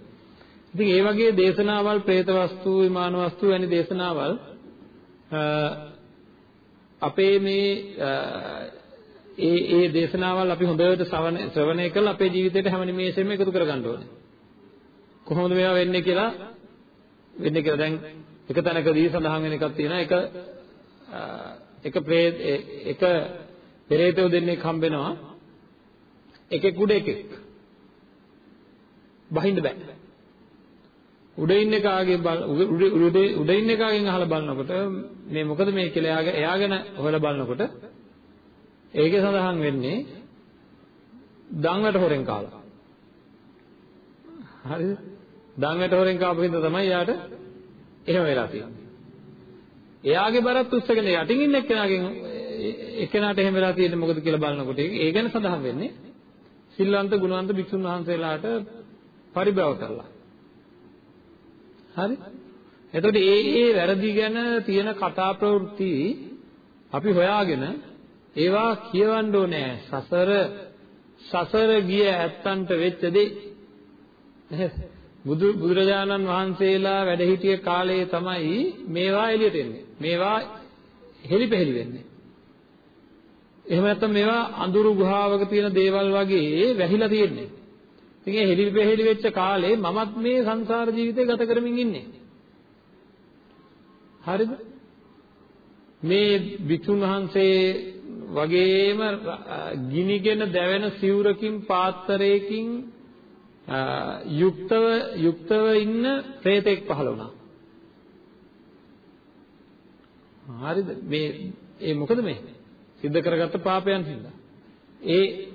ඉතින් ඒ වගේ දේශනාවල් പ്രേත වස්තු, විමාන වස්තු වැනි දේශනාවල් අපේ මේ ඒ ඒ දේශනාවල් අපි හොඳට ශ්‍රවණය කරලා අපේ ජීවිතයට හැම නිමේෂෙම එකතු කරගන්න ඕනේ. කොහොමද මේවා වෙන්නේ කියලා වෙන්නේ කියලා දැන් එක තැනකදී සඳහන් වෙන එකක් තියෙනවා. එක එක ප්‍රේත එක පෙරේතෝ දෙන්නෙක් හම්බෙනවා. එකෙක් උඩ එකෙක්. බහින්න බෑ. උඩ ඉන්න කාගේ උඩ උඩ ඉන්න කාගෙන් අහලා බලනකොට මේ මොකද මේ කියලා එයාගේ එයාගෙන හොයලා බලනකොට ඒකේ සඳහන් වෙන්නේ දන්වට හොරෙන් කාලා. හරිද? දන්වට හොරෙන් කාපු හින්දා තමයි යාට එහෙම වෙලා තියෙන්නේ. එයාගේ බරත් උස්සගෙන යටින් ඉන්න එක්කෙනාගෙන් එක්කෙනාට එහෙම වෙලා තියෙන්නේ මොකද කියලා බලනකොට ඒ ගැන සඳහන් වෙන්නේ සිල්වන්ත ගුණවන්ත භික්ෂුන් වහන්සේලාට පරිභව කරලා. හරි? එතකොට ඒ ඒ වැරදි ගැන තියෙන කතා ප්‍රවෘත්ති අපි හොයාගෙන ඒවා කියවන්න ඕනේ. සසර සසර ගිය ඇත්තන්ට වෙච්ච දේ. බුදු බුදුරජාණන් වහන්සේලා වැඩ සිටිය කාලයේ තමයි මේවා එළියට එන්නේ. මේවා හෙලිපෙහෙලි වෙන්නේ. එහෙම නැත්නම් මේවා අඳුරු ගුහාවක තියෙන දේවල් වගේ වැහිලා තියෙන්නේ. ඉතින් ඒ හෙලි පෙහෙලි වෙච්ච කාලේ මමත් මේ සංසාර ජීවිතය ගත කරමින් ඉන්නේ. හරිද? මේ භික්ෂුන් වහන්සේ වගේම ගිනිගෙන දැවෙන සිවුරකින් පාත්‍රයකින් යුක්තව යුක්තව ඉන්න പ്രേතෙක් පහළ වුණා. හරිද? මේ ඒ මොකද මේ? සිද්ධ කරගත්ත පාපයන් හින්දා. ඒ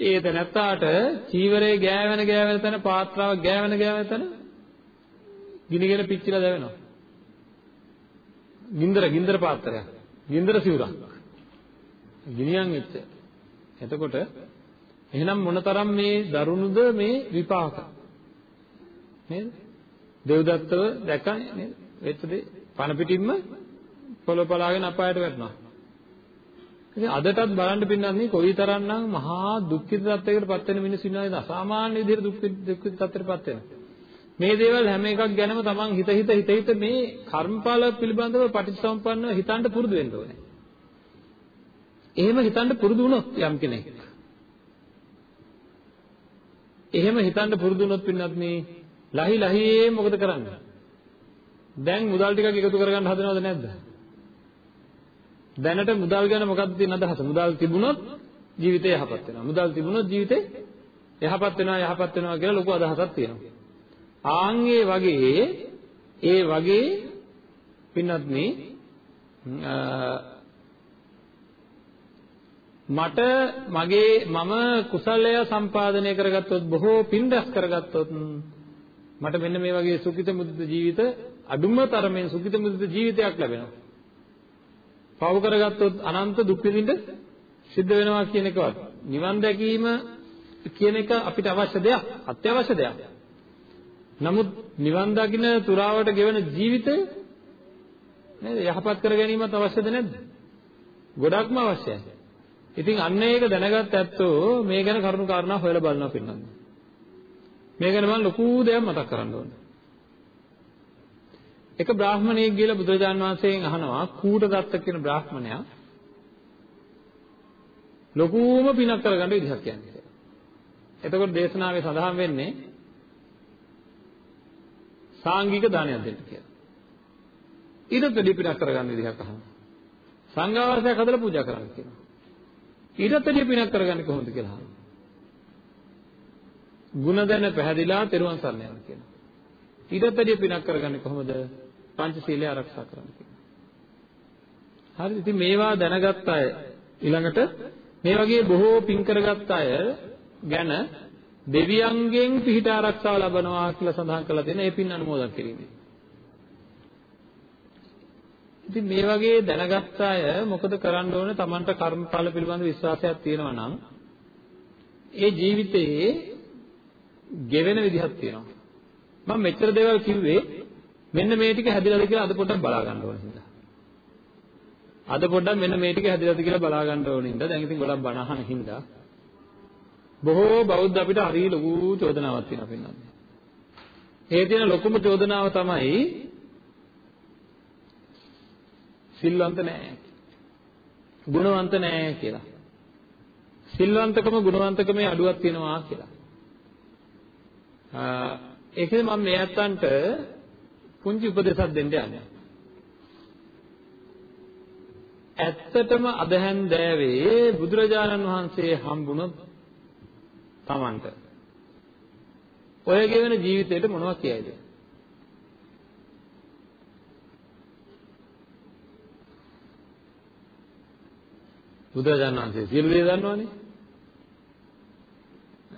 ඒ තැනත්තාට චීවරේ ගෑවෙන ගෑවෙන තැන පාත්‍රාව ගෑවෙන ගෑවෙන තැන ගිනිගෙන පිච්චිලා දැවෙනවා. ගින්දර ගින්දර පාත්‍රයක්. ගින්දර සිවුරක්. ගිනියන් වෙච්ච. එතකොට එහෙනම් මොනතරම් මේ දරුණුද මේ විපාක? නේද? දෙව්දත්තව දැක්කනේ නේද? වෙච්ච දේ පණ පිටින්ම පොළොපලාගෙන අපායට වැටෙනවා. ඉතින් අදටත් බලන්න පින්නන්නේ කොයිතරම්නම් මහා දුක්ඛිත තත්යකට පත් වෙන මිනිස්සු ඉන්නවද අසාමාන්‍ය විදිහට දුක්ඛිත දුක්ඛිත තත්යකට පත් වෙනවා. මේ දේවල් හැම එකක් ගැනම තමන් හිත හිත හිත හිත මේ කර්මඵල පිළිබඳව පටිච්චසමුප්පන්නව හිතන්න පුරුදු වෙන්න ඕනේ. එහෙම හිතන්න පුරුදු වුණොත් යම් කෙනෙක් එහෙම හිතන්න පුරුදු වුණොත් පින්නත් මේ ලහි ලහියේ මොකද කරන්නේ? දැන් මුදල් ටිකක් එකතු කරගන්න හදනවද නැද්ද? දැනට මුදල් ගැන මොකක්ද තියෙන අදහස? මුදල් තිබුණොත් ජීවිතය යහපත් වෙනවා. මුදල් තිබුණොත් ජීවිතේ යහපත් වෙනවා යහපත් වෙනවා කියලා ලොකු අදහසක් තියෙනවා. ආන් ඒ වගේ ඒ වගේ පින්නත් මේ මට මගේ මම කුසලය සම්පාදනය කරගත්තොත් බොහෝ පින් රැස් කරගත්තොත් මට මෙන්න මේ වගේ සුඛිත මුදිත ජීවිත අඩුම තරමෙන් සුඛිත මුදිත ජීවිතයක් ලැබෙනවා. පව කරගත්තොත් අනන්ත දුක් විඳින්න සිද්ධ වෙනවා කියන එකවත් නිවන් දැකීම කියන එක අපිට අවශ්‍ය දෙයක් අත්‍යවශ්‍ය දෙයක්. නමුත් නිවන් දකින්න තුරාවට ගෙවන ජීවිතය නේද යහපත් කර ගැනීමත් අවශ්‍යද නැද්ද? ගොඩක්ම අවශ්‍යයි. ඉතින් අන්න ඒක දැනගත් ඇත්තෝ මේ ගැන කරුණු කාරණා හොයලා බලනවා පින්නන්න. මේ ගැන මම ලොකු දෙයක් මතක් කරන්න ඕනේ. එක බ්‍රාහමණයෙක් ගිහලා බුදුරජාන් වහන්සේගෙන් අහනවා කූටදත්ත කියන බ්‍රාහමණයා ලොකුම පිනක් කරගන්න විදිහක් කියන්නේ. එතකොට දේශනාවේ සඳහන් වෙන්නේ සාංගික දානයක් දෙන්න කියලා. ඊටත් වැඩි පිනක් කරගන්න විදිහක් අහනවා. සංඝාවාසයක් හදලා පූජා කරන්න කියනවා. ඊටත් වැඩි පිනක් කරගන්නේ කොහොමද කියලා අහනවා. ಗುಣ දැන පැහැදිලා තෙරුවන් සරණ යනවා කියනවා. ඊටත් වැඩි පිනක් කරගන්නේ කොහොමද? පංචශීලය ආරක්ෂා කරන්න කියනවා. හරිද? ඉතින් මේවා දැනගත් අය ඊළඟට මේ වගේ බොහෝ පින් කරගත් අය ගැන දෙවියන්ගෙන් පිහිට ආරක්ෂාව ලබනවා කියලා සඳහන් කරලා තියෙන ඒ පින් අනුමෝදන් කිරීමෙන්. ඉතින් මේ වගේ දැනගත් අය මොකද කරන්න ඕනේ? Tamanට කර්මඵල පිළිබඳ විශ්වාසයක් තියෙනවා නම් ඒ ජීවිතයේ ගෙවෙන විදිහක් තියෙනවා. මම මෙච්චර දේවල් කිව්වේ මෙන්න මේ ටික හැදිලාද කියලා අද පොඩ්ඩක් බලා ගන්න ඕන හින්දා. අද පොඩ්ඩක් මෙන්න මේ ටික හැදිලාද කියලා බලා ගන්න ඕන හින්දා දැන් ඉතින් ගොඩක් බණ අහන හින්දා බොහෝ බෞද්ධ අපිට හරි ලොකු චෝදනාවක් තියෙනවා පින්නන්නේ. ඒ තියෙන ලොකුම චෝදනාව තමයි සිල්වන්ත නෑ. ගුණවන්ත නෑ කියලා. සිල්වන්තකම ගුණවන්තකමේ අඩුවක් තියෙනවා කියලා. ඒකද මම මේ අත්තන්ට පුංචි උපදේශයක් දෙන්න යන්නේ. ඇත්තටම අද හැන්දෑවේ බුදුරජාණන් වහන්සේ හම්බුනොත් Tamanට ඔය ගෙවෙන ජීවිතේට මොනවද කියයිද? බුදුරජාණන් වහන්සේ සියලු දේ දන්නවනේ.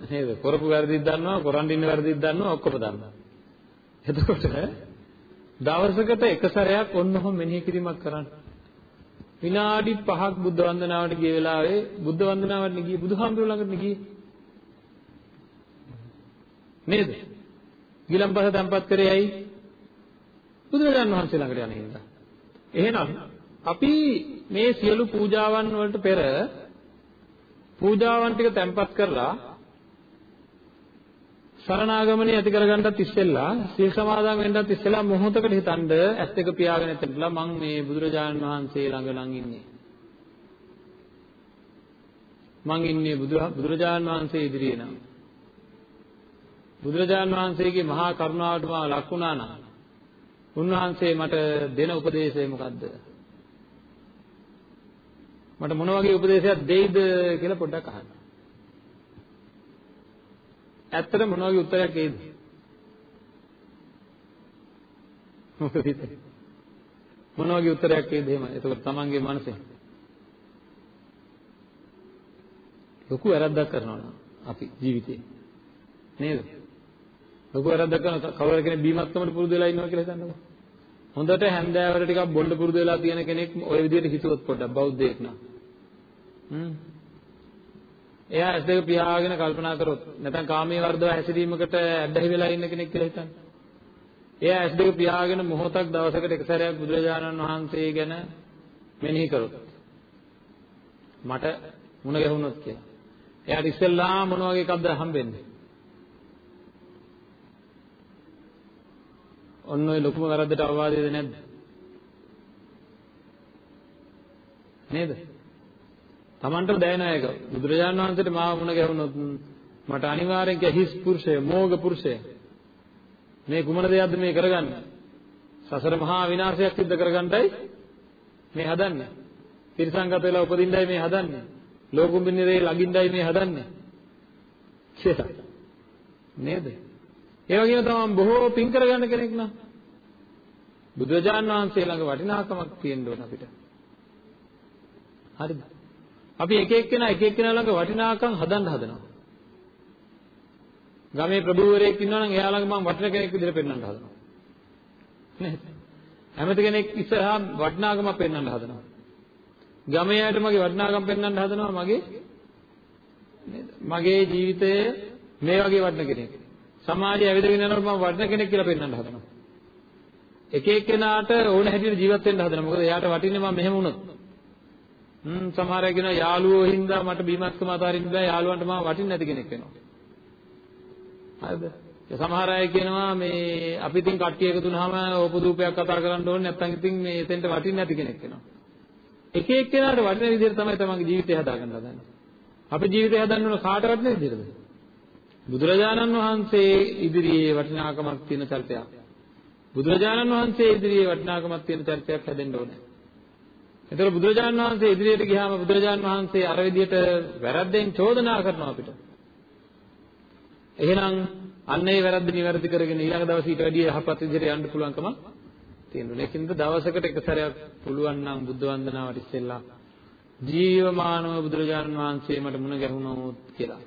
නේද? කරපු වැරදිත් දන්නවා, කරන් ඉන්න වැරදිත් දන්නවා, ඔක්කොම දන්නවා. එතකොට දවසකට එක සැරයක් ඔන්නෝම මෙනෙහි කිරීමක් කරන්න. විනාඩි 5ක් බුද්ධ වන්දනාවට ගිය වෙලාවේ බුද්ධ වන්දනාවට ගියේ බුදුහාමුදුරුවෝ ළඟට ගියේ. නේද? ගිලම්පස තැන්පත් කරේ ඇයි? බුදුරජාණන් වහන්සේ ළඟට යන හින්දා. එහෙනම් අපි මේ සියලු පූජාවන් වලට පෙර පූජාවන් ටික තැන්පත් කරලා සරණාගමනේ ඇති කරගන්නත් ඉස්සෙල්ලා සීල් සමාදන් වෙන්නත් ඉස්සෙල්ලා මොහොතකට හිතනද ඇස් දෙක පියාගෙන ඉඳලා මං මේ බුදුරජාණන් වහන්සේ ළඟ නම් ඉන්නේ. මං ඉන්නේ බුදුරජාණන් වහන්සේ ඉදිරියේ නම්. බුදුරජාණන් වහන්සේගේ මහා කරුණාවට මා ලක් වුණා නම් උන්වහන්සේ මට දෙන උපදේශය මොකද්ද? මට මොන වගේ උපදේශයක් දෙයිද කියලා පොඩ්ඩක් අහන්න. ඇත්තට මොන වගේ උත්තරයක් එයිද? මොකද මොන වගේ උත්තරයක් එයිද එහෙම? එතකොට තමන්ගේ මනසේ ලොකු වැරද්දක් කරනවා අපි ජීවිතේ. නේද? ලොකු වැරද්දක් කරන කවුරු කෙනෙක් බීමත්කමට පුරුදු වෙලා ඉන්නවා කියලා හිතන්නකෝ. හොඳට හැන්දෑවට ටිකක් බොන්න පුරුදු වෙලා තියෙන කෙනෙක් ওই විදිහට හිතුවොත් පොඩ්ඩක් බෞද්ධයෙක් නා. හ්ම්. එයා ඇස් දෙක පියාගෙන කල්පනා කරොත් නැත්නම් කාමයේ වර්ධව හැසිරීමකට ඇබ්බැහි වෙලා ඉන්න කෙනෙක් කියලා හිතන්න. එයා ඇස් දෙක පියාගෙන මොහොතක් දවසකට එක සැරයක් බුදුරජාණන් වහන්සේ ගැන මෙනෙහි කරොත් මට මුණ ගැහුණොත් කියලා. එයාට ඉස්සෙල්ලා මොන වගේ එකක්ද හම්බෙන්නේ? ඔන්න ඔය ලොකුම වැරද්දට අවවාදයේද නැද්ද? නේද? Tamanට දැනෙන එක. බුදුරජාණන් වහන්සේට මාව මුණ ගැහුනොත් මට අනිවාර්යෙන් කිය හිස් පුරුෂය, මෝග පුරුෂය. මේ කුමන දෙයක්ද මේ කරගන්නේ? සසර මහා විනාශයක් සිද්ධ කරගන්නයි මේ හදන්නේ. තිරසංගත වෙලා උපදින්නයි මේ හදන්නේ. ලෝකුඹින්නේ ළඟින්දයි මේ හදන්නේ. කියලා. නේද? ඒ වගේම තමයි බොහෝ පින් කරගන්න කෙනෙක් නම් බුදුරජාන් වහන්සේ ළඟ වටිනාකමක් තියෙන්න ඕන අපිට. හරිද? අපි එක එක්කෙනා එක එක්කෙනා ළඟ වටිනාකම් හදන්න හදනවා. ගමේ ප්‍රභූවරයෙක් ඉන්නවා නම් එයා ළඟ මම වටින කෙනෙක් විදිහට පෙන්වන්න හදනවා. නේද? හැමති කෙනෙක් ඉස්සරහා වටිනාකමක් පෙන්වන්න හදනවා. ගමේ අයට මගේ වටිනාකම් පෙන්වන්න හදනවා මගේ නේද? මගේ ජීවිතය මේ වගේ වටින කෙනෙක්. සමාජය ඇවිදගෙන යනකොට මම වටින කෙනෙක් කියලා පෙන්වන්න හදනවා. එක එක්කෙනාට ඕන හැටියට ජීවත් වෙන්න හදනවා. මොකද එයාට වටින්නේ මම මෙහෙම වුණොත්. හ්ම් සමහර අය කියනවා යාළුවෝ හින්දා මට බීමත්කම අතාරින්න බෑ යාළුවන්ට මම වටින්නේ නැති කෙනෙක් වෙනවා. හරිද? සමහර අය කියනවා මේ අපි ඉතින් කට්ටිය එකතු වුනහම ඕපදූපයක් කතා කරන්න ඕනේ නැත්නම් ඉතින් මේ එතෙන්ට වටින්නේ නැති කෙනෙක් වෙනවා. එක එක්කෙනාට වටින විදිහට තමයි තමන්ගේ ජීවිතය හදාගන්න හදන්නේ. අපි ජීවිතය හදන්න ඕන කාට වටින විදිහටද? බුදුරජාණන් වහන්සේ ඉදිරියේ වටිනාකමක් තියෙන චරිතයක්. බුදුරජාණන් වහන්සේ ඉදිරියේ වටිනාකමක් තියෙන චරිතයක් හැදෙන්න ඕනේ. එතකොට බුදුරජාණන් වහන්සේ ඉදිරියට ගියාම බුදුරජාණන් වහන්සේ අර විදිහට වැරද්දෙන් චෝදනා කරනවා අපිට. එහෙනම් අන්න ඒ වැරද්ද නිවැරදි කරගෙන ඊළඟ දවසේ ඊට වැඩිය යහපත් විදිහට යන්න පුළුවන්කම තියෙනවා. ඒකින්ද දවසකට එක සැරයක් පුළුවන් නම් බුද්ධ වන්දනාවට ඉස්සෙල්ලා ජීවමානව බුදුරජාණන් වහන්සේ මට මුණ ගැහුණොත් කියලා.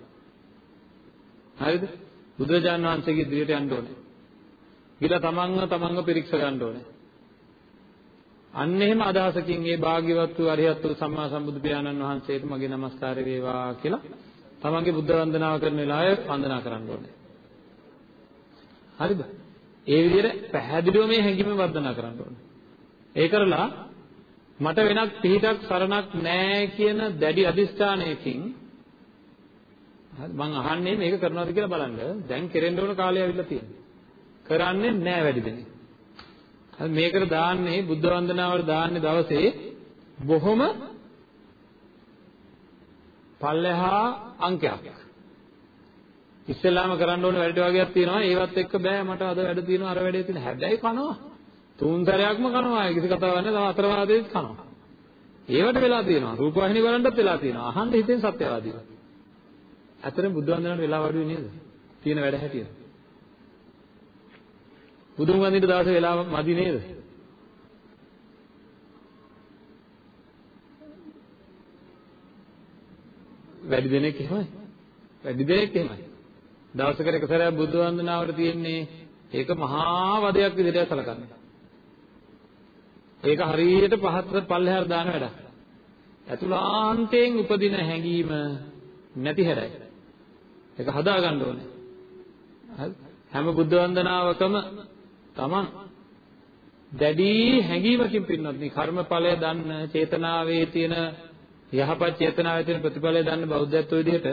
හරිද? බුදුරජාණන් වහන්සේගේ ඉදිරියට යන්න ඕනේ. ගිහලා තමන්ව තමන්ව පිරික්ස ගන්න ඕනේ. අන්න එහෙම අදහසකින් මේ භාග්‍යවත් වූ අරිහත් වූ සම්මා සම්බුදු පියාණන් වහන්සේට මගේ নমස්කාරය වේවා කියලා තමන්ගේ බුද්ධ වන්දනාව කරන වෙලාවේ වන්දනා කරන්න ඕනේ. හරිද? ඒ විදිහට පැහැදිලිව මේ හැඟීම වර්ධනා කරන්න ඕනේ. ඒ කරලා මට වෙනත් පිහිටක් සරණක් නැහැ කියන දැඩි අදිස්ථානයකින් මම අහන්නේ මේක කරනවද කියලා බලන්න. දැන් කෙරෙන්න ඕන කාලය ඇවිල්ලා තියෙනවා. කරන්නේ නැහැ වැඩි දෙනෙක්. මේකට දාන්නේ බුද්ධ වන්දනාවට දාන්නේ දවසේ බොහොම පල්ලෙහා අංකයක්. ඉස්සෙල්ලාම කරන්න ඕන වැඩ වගේක් තියෙනවා. ඒවත් එක්ක බෑ මට අද වැඩ තියෙනවා අර වැඩේ තියෙනවා. හැබැයි කනවා. තුන් සැරයක්ම කනවා. කිසි කතාවක් නැහැ. තව අතර වාදයේත් කනවා. ඒවට වෙලා තියෙනවා. රූපවාහිනී බලන්නත් වෙලා තියෙනවා. අහන්න හිතෙන් සත්‍යවාදීව. ඇත්තටම බුද්ධ වන්දනාවට වෙලා වඩුවේ නේද? තියෙන වැඩ හැටියට. බුදුන් වඳින්න දවසේ වෙලාව මදි නේද? වැඩි දෙනෙක් එහෙමයි. වැඩි දෙනෙක් එහෙමයි. දවසකට එක සැරයක් බුද්ධ වන්දනාවට තියෙන්නේ ඒක මහා වදයක් විදිහට සැලකන්නේ. ඒක හරියට පහත් පල්ලෙහාට දාන වැඩක්. අතුලාන්තයෙන් උපදින හැඟීම නැති හැරයි. ඒක හදා ගන්න ඕනේ. හැම බුද්ධ වන්දනාවකම තමන් දැඩි හැඟීමකින් පින්නත් මේ කර්මඵලය දන්න චේතනාවේ තියෙන යහපත් චේතනාවේ තියෙන ප්‍රතිඵලය දන්න බෞද්ධත්ව විදිහට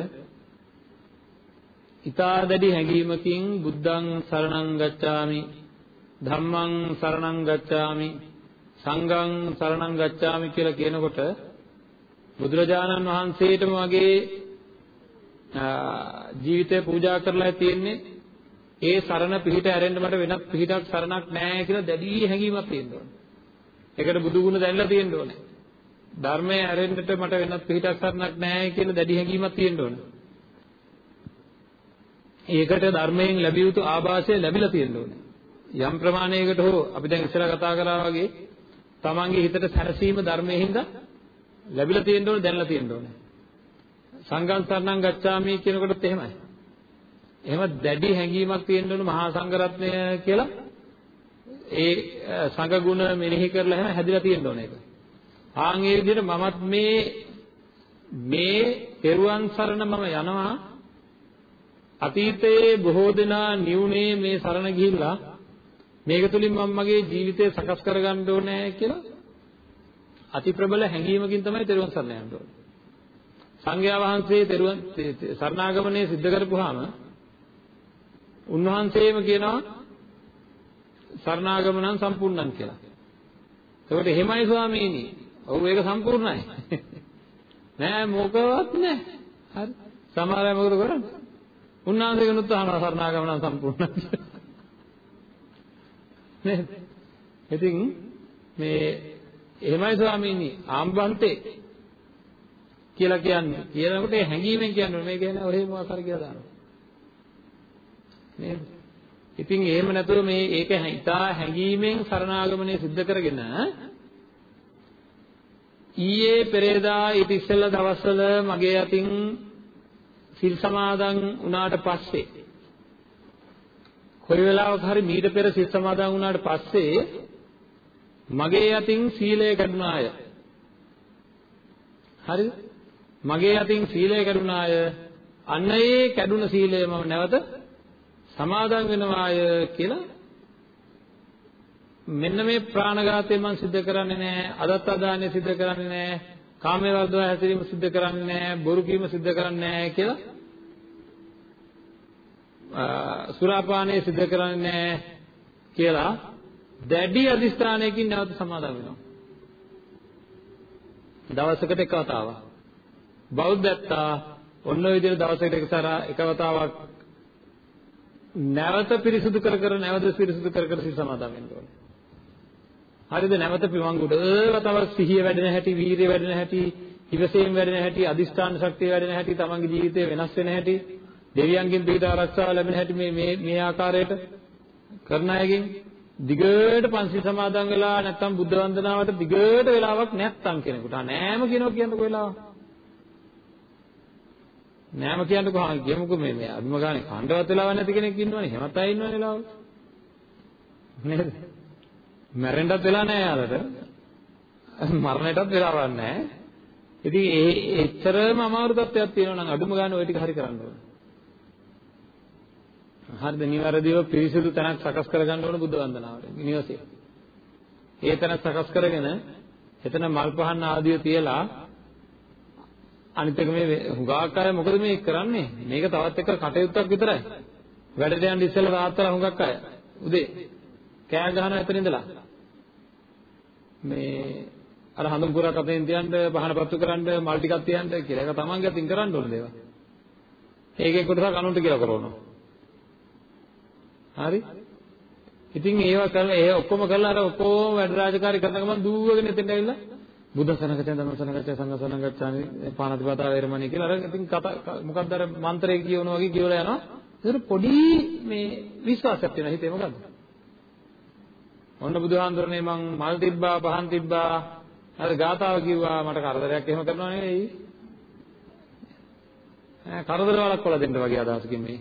ඊතා දැඩි හැඟීමකින් බුද්ධං සරණං ගච්ඡාමි ධම්මං සරණං ගච්ඡාමි සංඝං සරණං ගච්ඡාමි කියලා කියනකොට බුදුරජාණන් වහන්සේටම වගේ ජීවිතය පූජා කරලා තියෙන්නේ ඒ සරණ පිහිට ඇරෙන්න මට වෙනත් පිහිටක් සරණක් නැහැ කියලා දැඩි හැඟීමක් තියෙන්න ඕනේ. ඒකට බුදු ගුණ දැනලා තියෙන්න ඕනේ. ධර්මයේ ඇරෙන්නට මට වෙනත් පිහිටක් සරණක් නැහැ කියලා දැඩි හැඟීමක් තියෙන්න ඕනේ. ඒකට ධර්මයෙන් ලැබිය යුතු ආభాසය ලැබිලා තියෙන්න ඕනේ. යම් ප්‍රමාණයකට හෝ අපි දැන් ඉස්සෙල්ලා කතා කරා වගේ තමන්ගේ හිතට සැනසීම ධර්මයෙන් හින්දා ලැබිලා තියෙන්න ඕනේ දැනලා තියෙන්න ඕනේ. සංඝං සරණං ගච්ඡාමි කියනකොටත් එහෙමයි. එහෙම දැඩි හැඟීමක් තියෙන්න ඕන මහා සංඝරත්නය කියලා ඒ සංඝ ගුණ මෙනෙහි කරලා එහෙම හැදිලා තියෙන්න ඕන ඒක. ආන් ඒ විදිහට මමත් මේ මේ පෙරුවන් සරණ මම යනවා අතීතයේ බොහෝ දෙනා නිවුනේ මේ සරණ ගිහිල්ලා මේක තුලින් මම මගේ ජීවිතය සකස් කරගන්න ඕනේ කියලා අති ප්‍රබල හැඟීමකින් තමයි තෙරුවන් සරණ යන්න ඕනේ. සංඝයා වහන්සේ තෙරුවන් සරණාගමනයේ සිද්ධ කරපුවාම උන්වහන්සේම කියනවා සරණාගමනං සම්පූර්ණං කියලා. ඒකට එහෙමයි ස්වාමීනි. ඔව් ඒක සම්පූර්ණයි. නෑ මොකවත් නෑ. හරි. සමහර අය මොකද කරන්නේ? උන්වහන්සේගෙනුත් අහනවා සරණාගමනං සම්පූර්ණං නේද? ඉතින් මේ එහෙමයි ස්වාමීනි ආම්බන්තේ කියලා කියන්නේ කියනකොට හැංගීමෙන් කියන්නේ මේ කියන්නේ ඔරේ මොකක් හරි කියලා දානවා. නේද? ඉතින් එහෙම නැතුව මේ ඒක හිතා හැඟීමෙන් සරණාගමනය සිද්ධ කරගෙන ඊයේ පෙරේදා ඊට ඉස්සෙල්ලා දවස්වල මගේ අතින් සිල් සමාදන් වුණාට පස්සේ කොයි වෙලාවක හරි මීට පෙර සිල් සමාදන් වුණාට පස්සේ මගේ අතින් සීලය කැඩුනාය. හරිද මගේ අතින් සීලය කැඩුනාය. අන්න ඒ කැඩුන සීලය මම නැවත සමාදන් වෙනවාය කියලා මෙන්න මේ ප්‍රාණඝාතය මම සිද්ධ කරන්නේ නැහැ අදත් අදානය සිද්ධ කරන්නේ නැහැ කාමයේ වර්ධව හැසිරීම සිද්ධ කරන්නේ නැහැ බොරු කීම සිද්ධ කරන්නේ නැහැ කියලා සුරාපානය සිද්ධ කරන්නේ නැහැ කියලා දැඩි අදිස්ථානයකින් නැවත සමාදන් වෙනවා. දවසකට එක වතාවක්. බෞද්ධත්තා ඔන්න ඔය විදිහට දවසකට එක සැර එක වතාවක් නැවත පිරිසුදු කර කර නැවත පිරිසුදු කර කර සිත සමාදන් වෙන්න ඕනේ. හරිද නැවත පිමංගුඩ වතාවක් සිහිය වැඩෙන හැටි, වීරිය වැඩෙන හැටි, ඉවසීම වැඩෙන හැටි, අදිෂ්ඨාන ශක්තිය වැඩෙන හැටි, තමන්ගේ ජීවිතය වෙනස් වෙන හැටි, දෙවියන්ගෙන් පිට ආරක්ෂාව ලැබෙන හැටි මේ මේ මේ ආකාරයට කරන අයගෙන් දිගට පන්සිල් සමාදන් වෙලා නැත්නම් බුද්ධ වන්දනාවට දිගට වෙලාවක් නැත්තම් කෙනෙකුට නෑම කියනවා කියනකො වෙලාව. නෑම කියන්නකෝ හා කියමුකෝ මේ මේ අදුම ගානේ කණ්ඩවත් වෙලාවක් නැති කෙනෙක් ඉන්නවනේ එහෙමත් අය ඉන්නවනේ වෙලාවක නේද මැරෙන්නත් වෙලා නෑ යාලට මරණයටත් වෙලාවක් නෑ ඉතින් ඒ එච්චරම අමාරු තත්ත්වයක් තියෙනවා නම් අදුම ගානේ ওই ටික හරි කරන්න ඕනේ හරිද? නිවැරදිව පිරිසිදු තැනක් සකස් කරගන්න ඕන බුද්ධ වන්දනාවට. නිවසේ. ඒ තැනක් සකස් කරගෙන එතන මල් පහන් ආදිය තියලා අනිත් එක මේ හුඟක් අය මොකද මේ කරන්නේ? මේක තවත් එක කටයුත්තක් විතරයි. වැඩට යන්න ඉස්සෙල්ලා තාත්තලා හුඟක් අය උදේ කෑ ගහනවා එතන ඉඳලා. මේ අර හඳුන් පුරක් අතෙන් තියන්න පහන පත්තු කරන්න මල් ටිකක් තියන්න කියලා. ඒක තමන්ගේ අතින් කරන්න ඕන දේවල්. ඒකේ කොටසක් අනුන්ට කියලා කරනවා. හරි? ඉතින් ඒවා කරලා ඒ ඔක්කොම කරලා අර ඔක්කොම වැඩ රාජකාරී කරන ගමන් දූවගෙන එතෙන්ට ඇවිල්ලා බුද්ධ සනගතෙන් ධම්ම සනගතෙන් සංඝ සනගතෙන් පාණතිපතා වේරමණී කියලා අර ඉතින් කතා මොකක්ද අර මන්ත්‍රය කියවන වගේ කියවලා යනවා. ඒක පොඩි මේ විශ්වාසයක් තියෙනවා හිතේ මොකද්ද? ඔන්න බුදුහාඳුරනේ මං මල් තිබ්බා පහන් තිබ්බා අර ගාතාව කිව්වා මට කරදරයක් එහෙම කරනවා නෙවෙයි. ඈ කරදර වලක්වලා දෙන්න වගේ අදහසකින් මේ.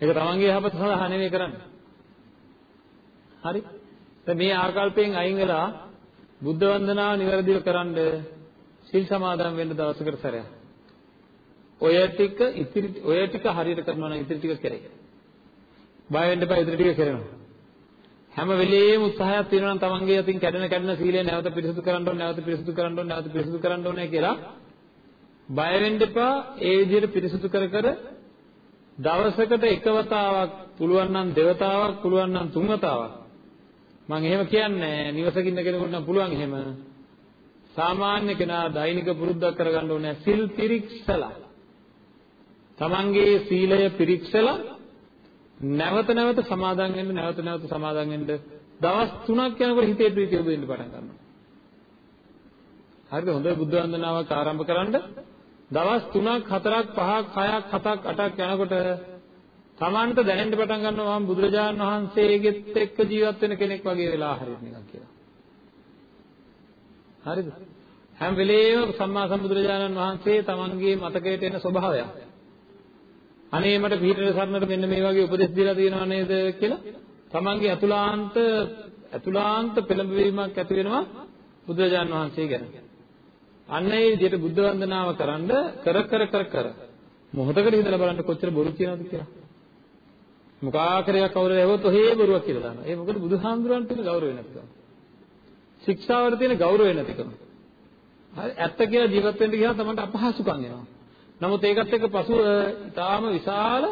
ඒක තමන්ගේ යහපත සඳහා නෙවෙයි කරන්නේ. හරි? දැන් මේ ආකල්පයෙන් අයින් වෙලා බුද්ධ වන්දනාව નિවරදිව කරන්න සිල් සමාදන් වෙන්න දවසකට සැරයක්. ඔය ටික ඉතිරි ඔය ටික හරියට කරනවා නම් ඉතිරි ටික කරේ. බය වෙන්න එපා ඉතිරි ටික කරනවා. හැම වෙලෙම උත්සාහයක් තියෙනවා නම් තමන්ගේ අතින් කැඩෙන කැඩෙන සීලය නැවත පිරිසුදු කරන්න ඕනේ නැවත පිරිසුදු කරන්න ඕනේ නැවත පිරිසුදු කරන්න ඕනේ කියලා බය වෙන්න එපා ඒ විදිහට පිරිසුදු කර කර දවසකට එක වතාවක් පුළුවන් නම් දෙවතාවක් පුළුවන් නම් තුන් වතාවක් මම එහෙම කියන්නේ නිවසක ඉන්න කෙනෙකුට නම් පුළුවන් එහෙම සාමාන්‍ය කෙනා දෛනික පුරුද්දක් කරගන්න ඕනේ සිල් පිරික්සලා තමන්ගේ සීලය පිරික්සලා නැවත නැවත සමාදන් වෙන්න නැවත නැවත සමාදන් වෙන්න දවස් 3ක් යනකොට හිතේ ප්‍රීතිය උදෙන්න පටන් ගන්නවා. හරිද? හොඳ බුද්ධ වන්දනාවක් ආරම්භ කරන්න දවස් 3ක් 4ක් 5ක් 6ක් 7ක් 8ක් යනකොට Tamanට දැනෙන්න පටන් ගන්නවා මම බුදුරජාණන් වහන්සේගෙත් එක්ක ජීවත් වෙන කෙනෙක් වගේ වෙලා හරියට නිකන් කියලා. හරිද? හැම වෙලේම සම්මා සම්බුදුරජාණන් වහන්සේ Tamanගේ මතකයට එන ස්වභාවයක්. අනේ මට පිටර සරණට මෙන්න මේ වගේ උපදෙස් දීලා තියෙනව නේද කියලා තමන්ගේ අතුලාන්ත අතුලාන්ත පෙළඹවීමක් ඇති වෙනවා බුදුරජාන් වහන්සේ ගැන. අන්න ඒ විදිහට බුද්ධ වන්දනාව කරන්ඩ කර කර කර කර මොහොතකට හිතලා බලන්න කොච්චර බොරු කියනවද කියලා. මුඛාකරයක් කවුරු ඇහුවොත් ඔහේ බොරුවක් කියලා දානවා. ඒ මොකද බුදුහාමුදුරන්ට තියෙන ගෞරවය නැතිකම. ශික්ෂාවට තියෙන ගෞරවය නැතිකම. හරි ඇත්ත කියලා ජීවත් වෙන්න ගියාම තමයි අපහසුකම් එනවා. නමුත් ඒකත් එක්ක පසුව ඊටාම විශාල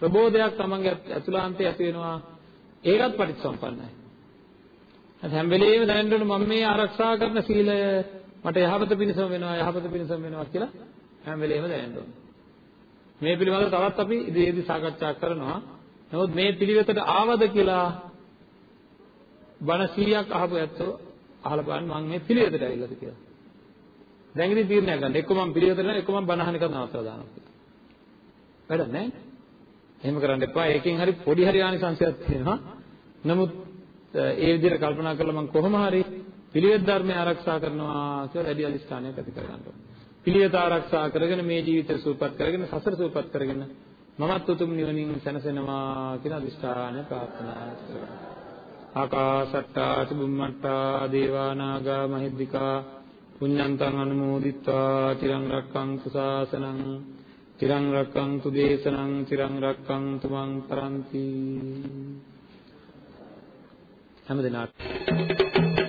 ප්‍රබෝධයක් තමන්ගේ ඇතුළාන්තයේ ඇති වෙනවා. ඒකත් පටිච්චසම්පන්නයි. හැම වෙලෙම දැනෙන්න ඕන මම මේ ආරක්ෂා කරන සීලය මට යහපත පිණිසම වෙනවා යහපත පිණිසම වෙනවා කියලා හැම වෙලෙම දැනෙන්න ඕන. මේ පිළිබඳව තවත් අපි ඉදිරියේදී සාකච්ඡා කරනවා. නමුත් මේ පිළිවෙතට ආවද කියලා බණ 100ක් අහපු ඇත්තෝ අහලා බලන්න මම මේ පිළිවෙතට ඇවිල්ලාද කියලා. දැන් ඉතින් තීරණයක් ගන්න. එක්ක මම පිළිවෙතට යනවා එක්ක මම බනහන එක නවත්තලා දානවා කියලා. වැඩක් නැහැ. එහෙම කරන්න එපා. ඒකෙන් හරි පොඩි හරි ආනිසංශයක් තියෙනවා. නමුත් ඒ විදිහට කල්පනා කරලා මම කොහොම හරි පිළිවෙත් ධර්මය ආරක්ෂා කරනවා කියලා වැඩි අදිස්ථානයක් ඇති කරගන්න ඕනේ. පිළිවෙත ආරක්ෂා කරගෙන මේ ජීවිතය සූපපත් කරගෙන සසර සූපපත් කරගෙන මමත් උතුම් නිවනින් සැනසෙනවා කියන අදිස්ථානය ප්‍රාර්ථනා කරනවා. ආකාසට්ටා චුම්මට්ටා දේවා නාග මහිද්దికා පුඤ්ඤන්තං අනුමෝදිත්වා තිරං රක්ඛන්තු ශාසනං තිරං රක්ඛන්තු දේශනං තිරං රක්ඛන්තු මං පරන්ති හැමදෙනාට